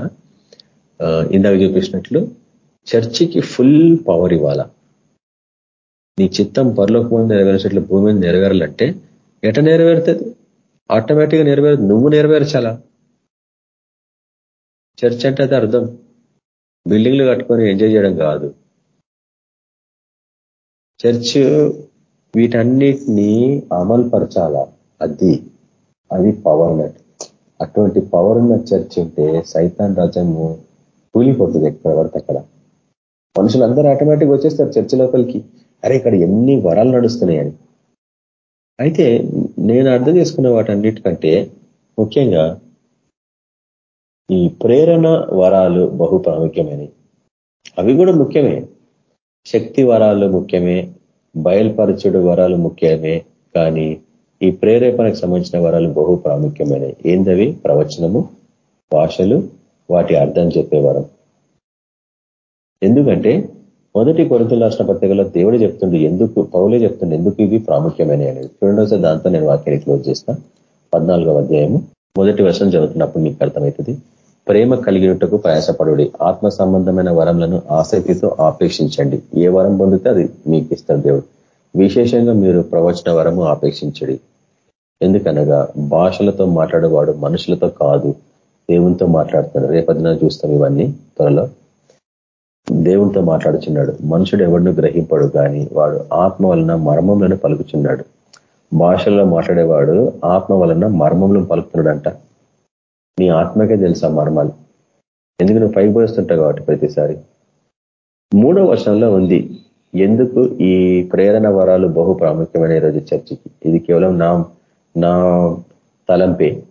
ఇందాక చూపించినట్లు చర్చికి ఫుల్ పవర్ ఇవ్వాలా. నీ చిత్తం పరలోకం నెరవేర్చేట్లు భూమి మీద నెరవేరాలంటే ఎట నెరవేరుతుంది? ఆటోమేటిక్గా నెరవేరు నువ్వు నెరవేర్చాలా? చర్చ్ అంటే అది అర్థం. బిల్డింగ్లు కట్టుకొని ఎంజాయ్ చేయడం కాదు. చర్చ్ వీటన్నిటినీ అమలుపరచాలా? అది. అది పవర్ నట్ అటువంటి పవర్ ఉన్న చర్చ్ ఉంటే సైతాన్ రాజ్యము కూలిపోతుంది ఎక్కడ పడితే అక్కడ. మనుషులందరూ ఆటోమేటిక్ వచ్చేస్తారు చర్చ్ లోపలికి. అరే ఇక్కడ ఎన్ని వరాలు నడుస్తున్నాయని. అయితే నేను అర్థం చేసుకున్న వాటన్నిటికంటే ముఖ్యంగా ఈ ప్రేరణ వరాలు బహు ప్రాముఖ్యమైనవి. అవి కూడా ముఖ్యమే. శక్తి వరాలు ముఖ్యమే బయల్పరచుడు వరాలు ముఖ్యమే కానీ ఈ ప్రేరేపణకు సంబంధించిన వరాలు బహు ప్రాముఖ్యమైనవి. ఏందవి ప్రవచనము భాషలు వాటి అర్థం చెప్పే వరం ఎందుకంటే మొదటి కొరతలు రాసిన పత్రికలో దేవుడు చెప్తుండే ఎందుకు పౌలే చెప్తుండే ఎందుకు ఇవి ప్రాముఖ్యమైన అనేది చూడండి దాంతో నేను వాక్యాన్ని క్లోజ్ చేస్తా. పద్నాలుగవ అధ్యాయము మొదటి వర్షం చదువుతున్నప్పుడు మీకు అర్థమవుతుంది. ప్రేమ కలిగినట్టుకు ప్రయాసపడుడి ఆత్మ సంబంధమైన వరంలను ఆసక్తితో ఆపేక్షించండి. ఏ వరం పొందితే అది మీకు ఇస్తారు దేవుడు. విశేషంగా మీరు ప్రవచన వరము ఆపేక్షించడి. ఎందుకనగా భాషలతో మాట్లాడేవాడు మనుషులతో కాదు దేవునితో మాట్లాడుతున్నాడు. రేపదిన చూస్తాం ఇవన్నీ త్వరలో. దేవునితో మాట్లాడుచున్నాడు. మనుషుడు ఎవరిని గ్రహింపడు కానీ వాడు ఆత్మ వలన మర్మంలోనే పలుకుచున్నాడు. భాషల్లో మాట్లాడేవాడు ఆత్మ వలన మర్మంలో పలుకుతున్నాడంట. నీ ఆత్మకే తెలుసా మర్మాలు? ఎందుకు నువ్వు పైకి పోస్తుంటావు కాబట్టి ప్రతిసారి? మూడో వర్షంలో ఉంది. ఎందుకు ఈ ప్రేరణ వరాలు బహు ప్రాముఖ్యమైన ఈరోజు చర్చికి? ఇది కేవలం నా నా తలంపే.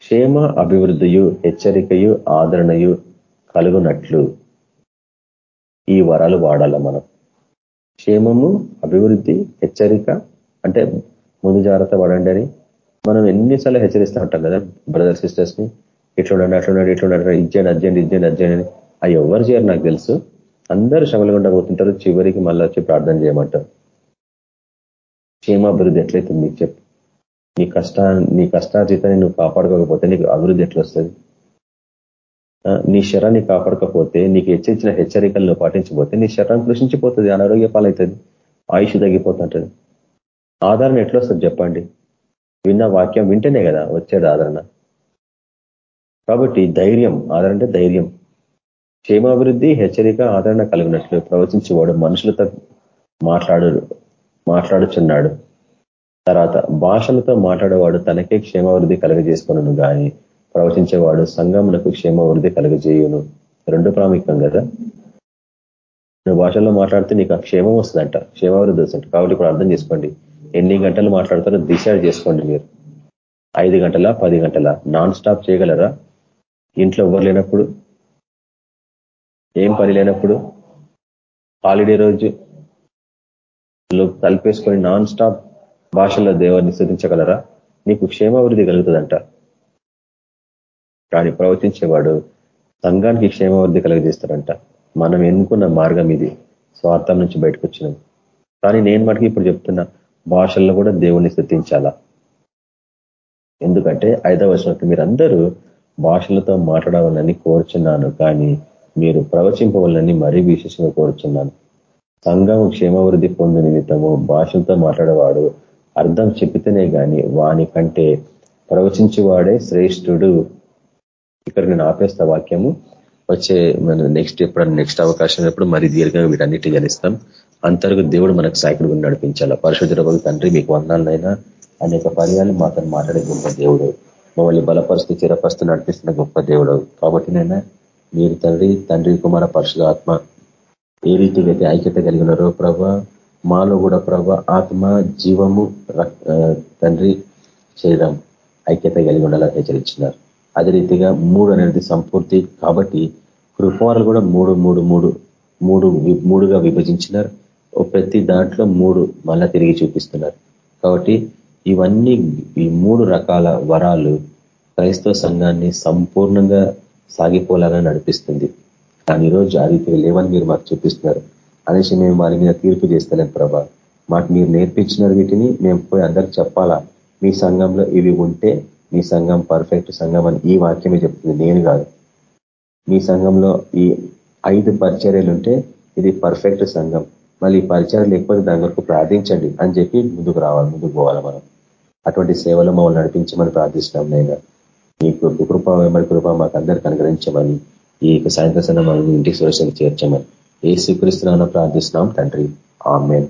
క్షేమ అభివృద్ధియు హెచ్చరికయు ఆదరణయు కలుగునట్లు ఈ వరాలు వాడాల మనం. క్షేమము అభివృద్ధి హెచ్చరిక అంటే ముందు జాగ్రత్త పడండి అని మనం ఎన్నిసార్లు హెచ్చరిస్తూ ఉంటాం కదా బ్రదర్ సిస్టర్స్ని ఇట్లుండండి అట్లుండండి ఇట్లుండండి ఇచ్చేయండి అర్జెంట్ ఇచ్చేయండి అర్జెంట్ అని అవి ఎవరు చేయరు నాకు తెలుసు. అందరూ శ్రమలు పోతుంటారు చివరికి మళ్ళీ వచ్చి ప్రార్థన చేయమంటారు. క్షేమాభివృద్ధి ఎట్లయితే నీకు చెప్పు. నీ కష్టా నీ కష్టార్జితాన్ని నువ్వు కాపాడుకోకపోతే నీకు అభివృద్ధి ఎట్లొస్తుంది? నీ శరాన్ని కాపాడకపోతే నీకు హెచ్చరించిన హెచ్చరికలను పాటించబోతే నీ శరీరం కృషించిపోతుంది అనారోగ్య పాలవుతుంది ఆయుష్ తగ్గిపోతుంటది. ఆదరణ ఎట్లా వస్తుంది చెప్పండి? విన్న వాక్యం వింటేనే కదా వచ్చేది ఆదరణ. కాబట్టి ధైర్యం ఆదరణ అంటే ధైర్యం. క్షేమాభివృద్ధి హెచ్చరిక ఆదరణ కలిగినట్లు ప్రవచించేవాడు మనుషులతో మాట్లాడు మాట్లాడుచున్నాడు. తర్వాత భాషలతో మాట్లాడేవాడు తనకే క్షేమాభివృద్ధి కలుగజేసుకున్నాను కానీ ప్రవచించేవాడు సంఘములకు క్షేమ వృద్ధి కలుగజేయును. రెండు ప్రాముఖ్యం కదా? నువ్వు భాషల్లో మాట్లాడితే నీకు ఆ క్షేమం వస్తుందంట. క్షేమాభివృద్ధి వస్తుందంట. కాబట్టి ఇప్పుడు అర్థం చేసుకోండి. ఎన్ని గంటలు మాట్లాడతారో డిసైడ్ చేసుకోండి మీరు. ఐదు గంటల పది గంటల? నాన్ స్టాప్ చేయగలరా? ఇంట్లో ఎవరు లేనప్పుడు? ఏం పని లేనప్పుడు? హాలిడే రోజు? కలిపేసుకొని నాన్ స్టాప్ భాషల్లో దేవాన్ని స్థుతించగలరా? నీకు క్షేమాభివృద్ధి కలుగుతుందంట. కానీ ప్రవచించేవాడు సంఘానికి క్షేమాభివృద్ధి కలుగజేస్తాడంట. మనం ఎన్నుకున్న మార్గం ఇది. స్వార్థం నుంచి బయటకు వచ్చినాం కానీ నేను మటుకు ఇప్పుడు చెప్తున్న భాషల్లో కూడా దేవుణ్ణి స్థుతించాలా? ఎందుకంటే ఐదవ వచనంలో మీరందరూ భాషలతో మాట్లాడవాలని కోరుచున్నాను కానీ మీరు ప్రవచింపవాలని మరీ విశేషంగా కోరుచున్నాను. సంఘం క్షేమవృద్ధి పొందు నిమిత్తము భాషలతో మాట్లాడేవాడు అర్థం చెప్పితేనే కానీ వాని కంటే ప్రవచించేవాడే శ్రేష్ఠుడు ఇక్కడ నేను ఆపేస్తా వాక్యము. వచ్చే మన నెక్స్ట్ ఎప్పుడు నెక్స్ట్ అవకాశం ఎప్పుడు మరి దీర్ఘంగా వీటన్నిటి గణిస్తాం అంతరకు దేవుడు మనకు సాయకుడు నడిపించాల? పరిశుద్ధ తండ్రి మీకు వందాలనైనా అనేక పర్యాలు మాతో మాట్లాడే గొప్ప దేవుడు. మమ్మల్ని బలపరుస్తూ చిరపరుస్తూ నడిపిస్తున్న గొప్ప దేవుడు. కాబట్టి నైనా మీరు తండ్రి తండ్రి కుమార ఆత్మ ఏ రీతిగా అయితే ఐక్యత కలిగినారో ప్రభ మాలో కూడా ప్రభ ఆత్మ జీవము తండ్రి శరీరం ఐక్యత కలిగి ఉండాలని హెచ్చరించినారు. అదే రీతిగా మూడు అనేది సంపూర్తి కాబట్టి కృపాలు కూడా మూడు మూడు మూడు మూడు మూడుగా విభజించినారు. ప్రతి దాంట్లో మూడు మళ్ళా తిరిగి చూపిస్తున్నారు. కాబట్టి ఇవన్నీ ఈ మూడు రకాల వరాలు క్రైస్తవ సంఘాన్ని సంపూర్ణంగా సాగిపోలాగా నడిపిస్తుంది. కానీ ఈరోజు ఆ రీతిగా లేవని మీరు మాకు చూపిస్తున్నారు. అనేసి మేము వారి మీద తీర్పు చేస్తలేం ప్రభా. మాకు మీరు నేర్పించినారు వీటిని మేము పోయి అందరికి చెప్పాలా? మీ సంఘంలో ఇవి ఉంటే మీ సంఘం పర్ఫెక్ట్ సంఘం అని ఈ వాక్యమే చెప్తుంది. నేను కాదు. మీ సంఘంలో ఈ ఐదు పరిచర్యలు ఉంటే ఇది పర్ఫెక్ట్ సంఘం. మళ్ళీ ఈ పరిచయం లేకపోతే దాని వరకు ప్రార్థించండి అని చెప్పి ముందుకు రావాలి ముందుకు పోవాలి మనం. అటువంటి సేవలు మమ్మల్ని నడిపించమని ప్రార్థిస్తున్నాం నేను మీ కృప వెంబడి కృప మాకు అందరికి అనుగ్రహించమని ఈ సాయంత్రం మనం ఇంటికి సురక్షణ చేర్చమని. ఏ స్వీకరిస్తున్నామని ప్రార్థిస్తున్నాం తండ్రి. ఆమెన్.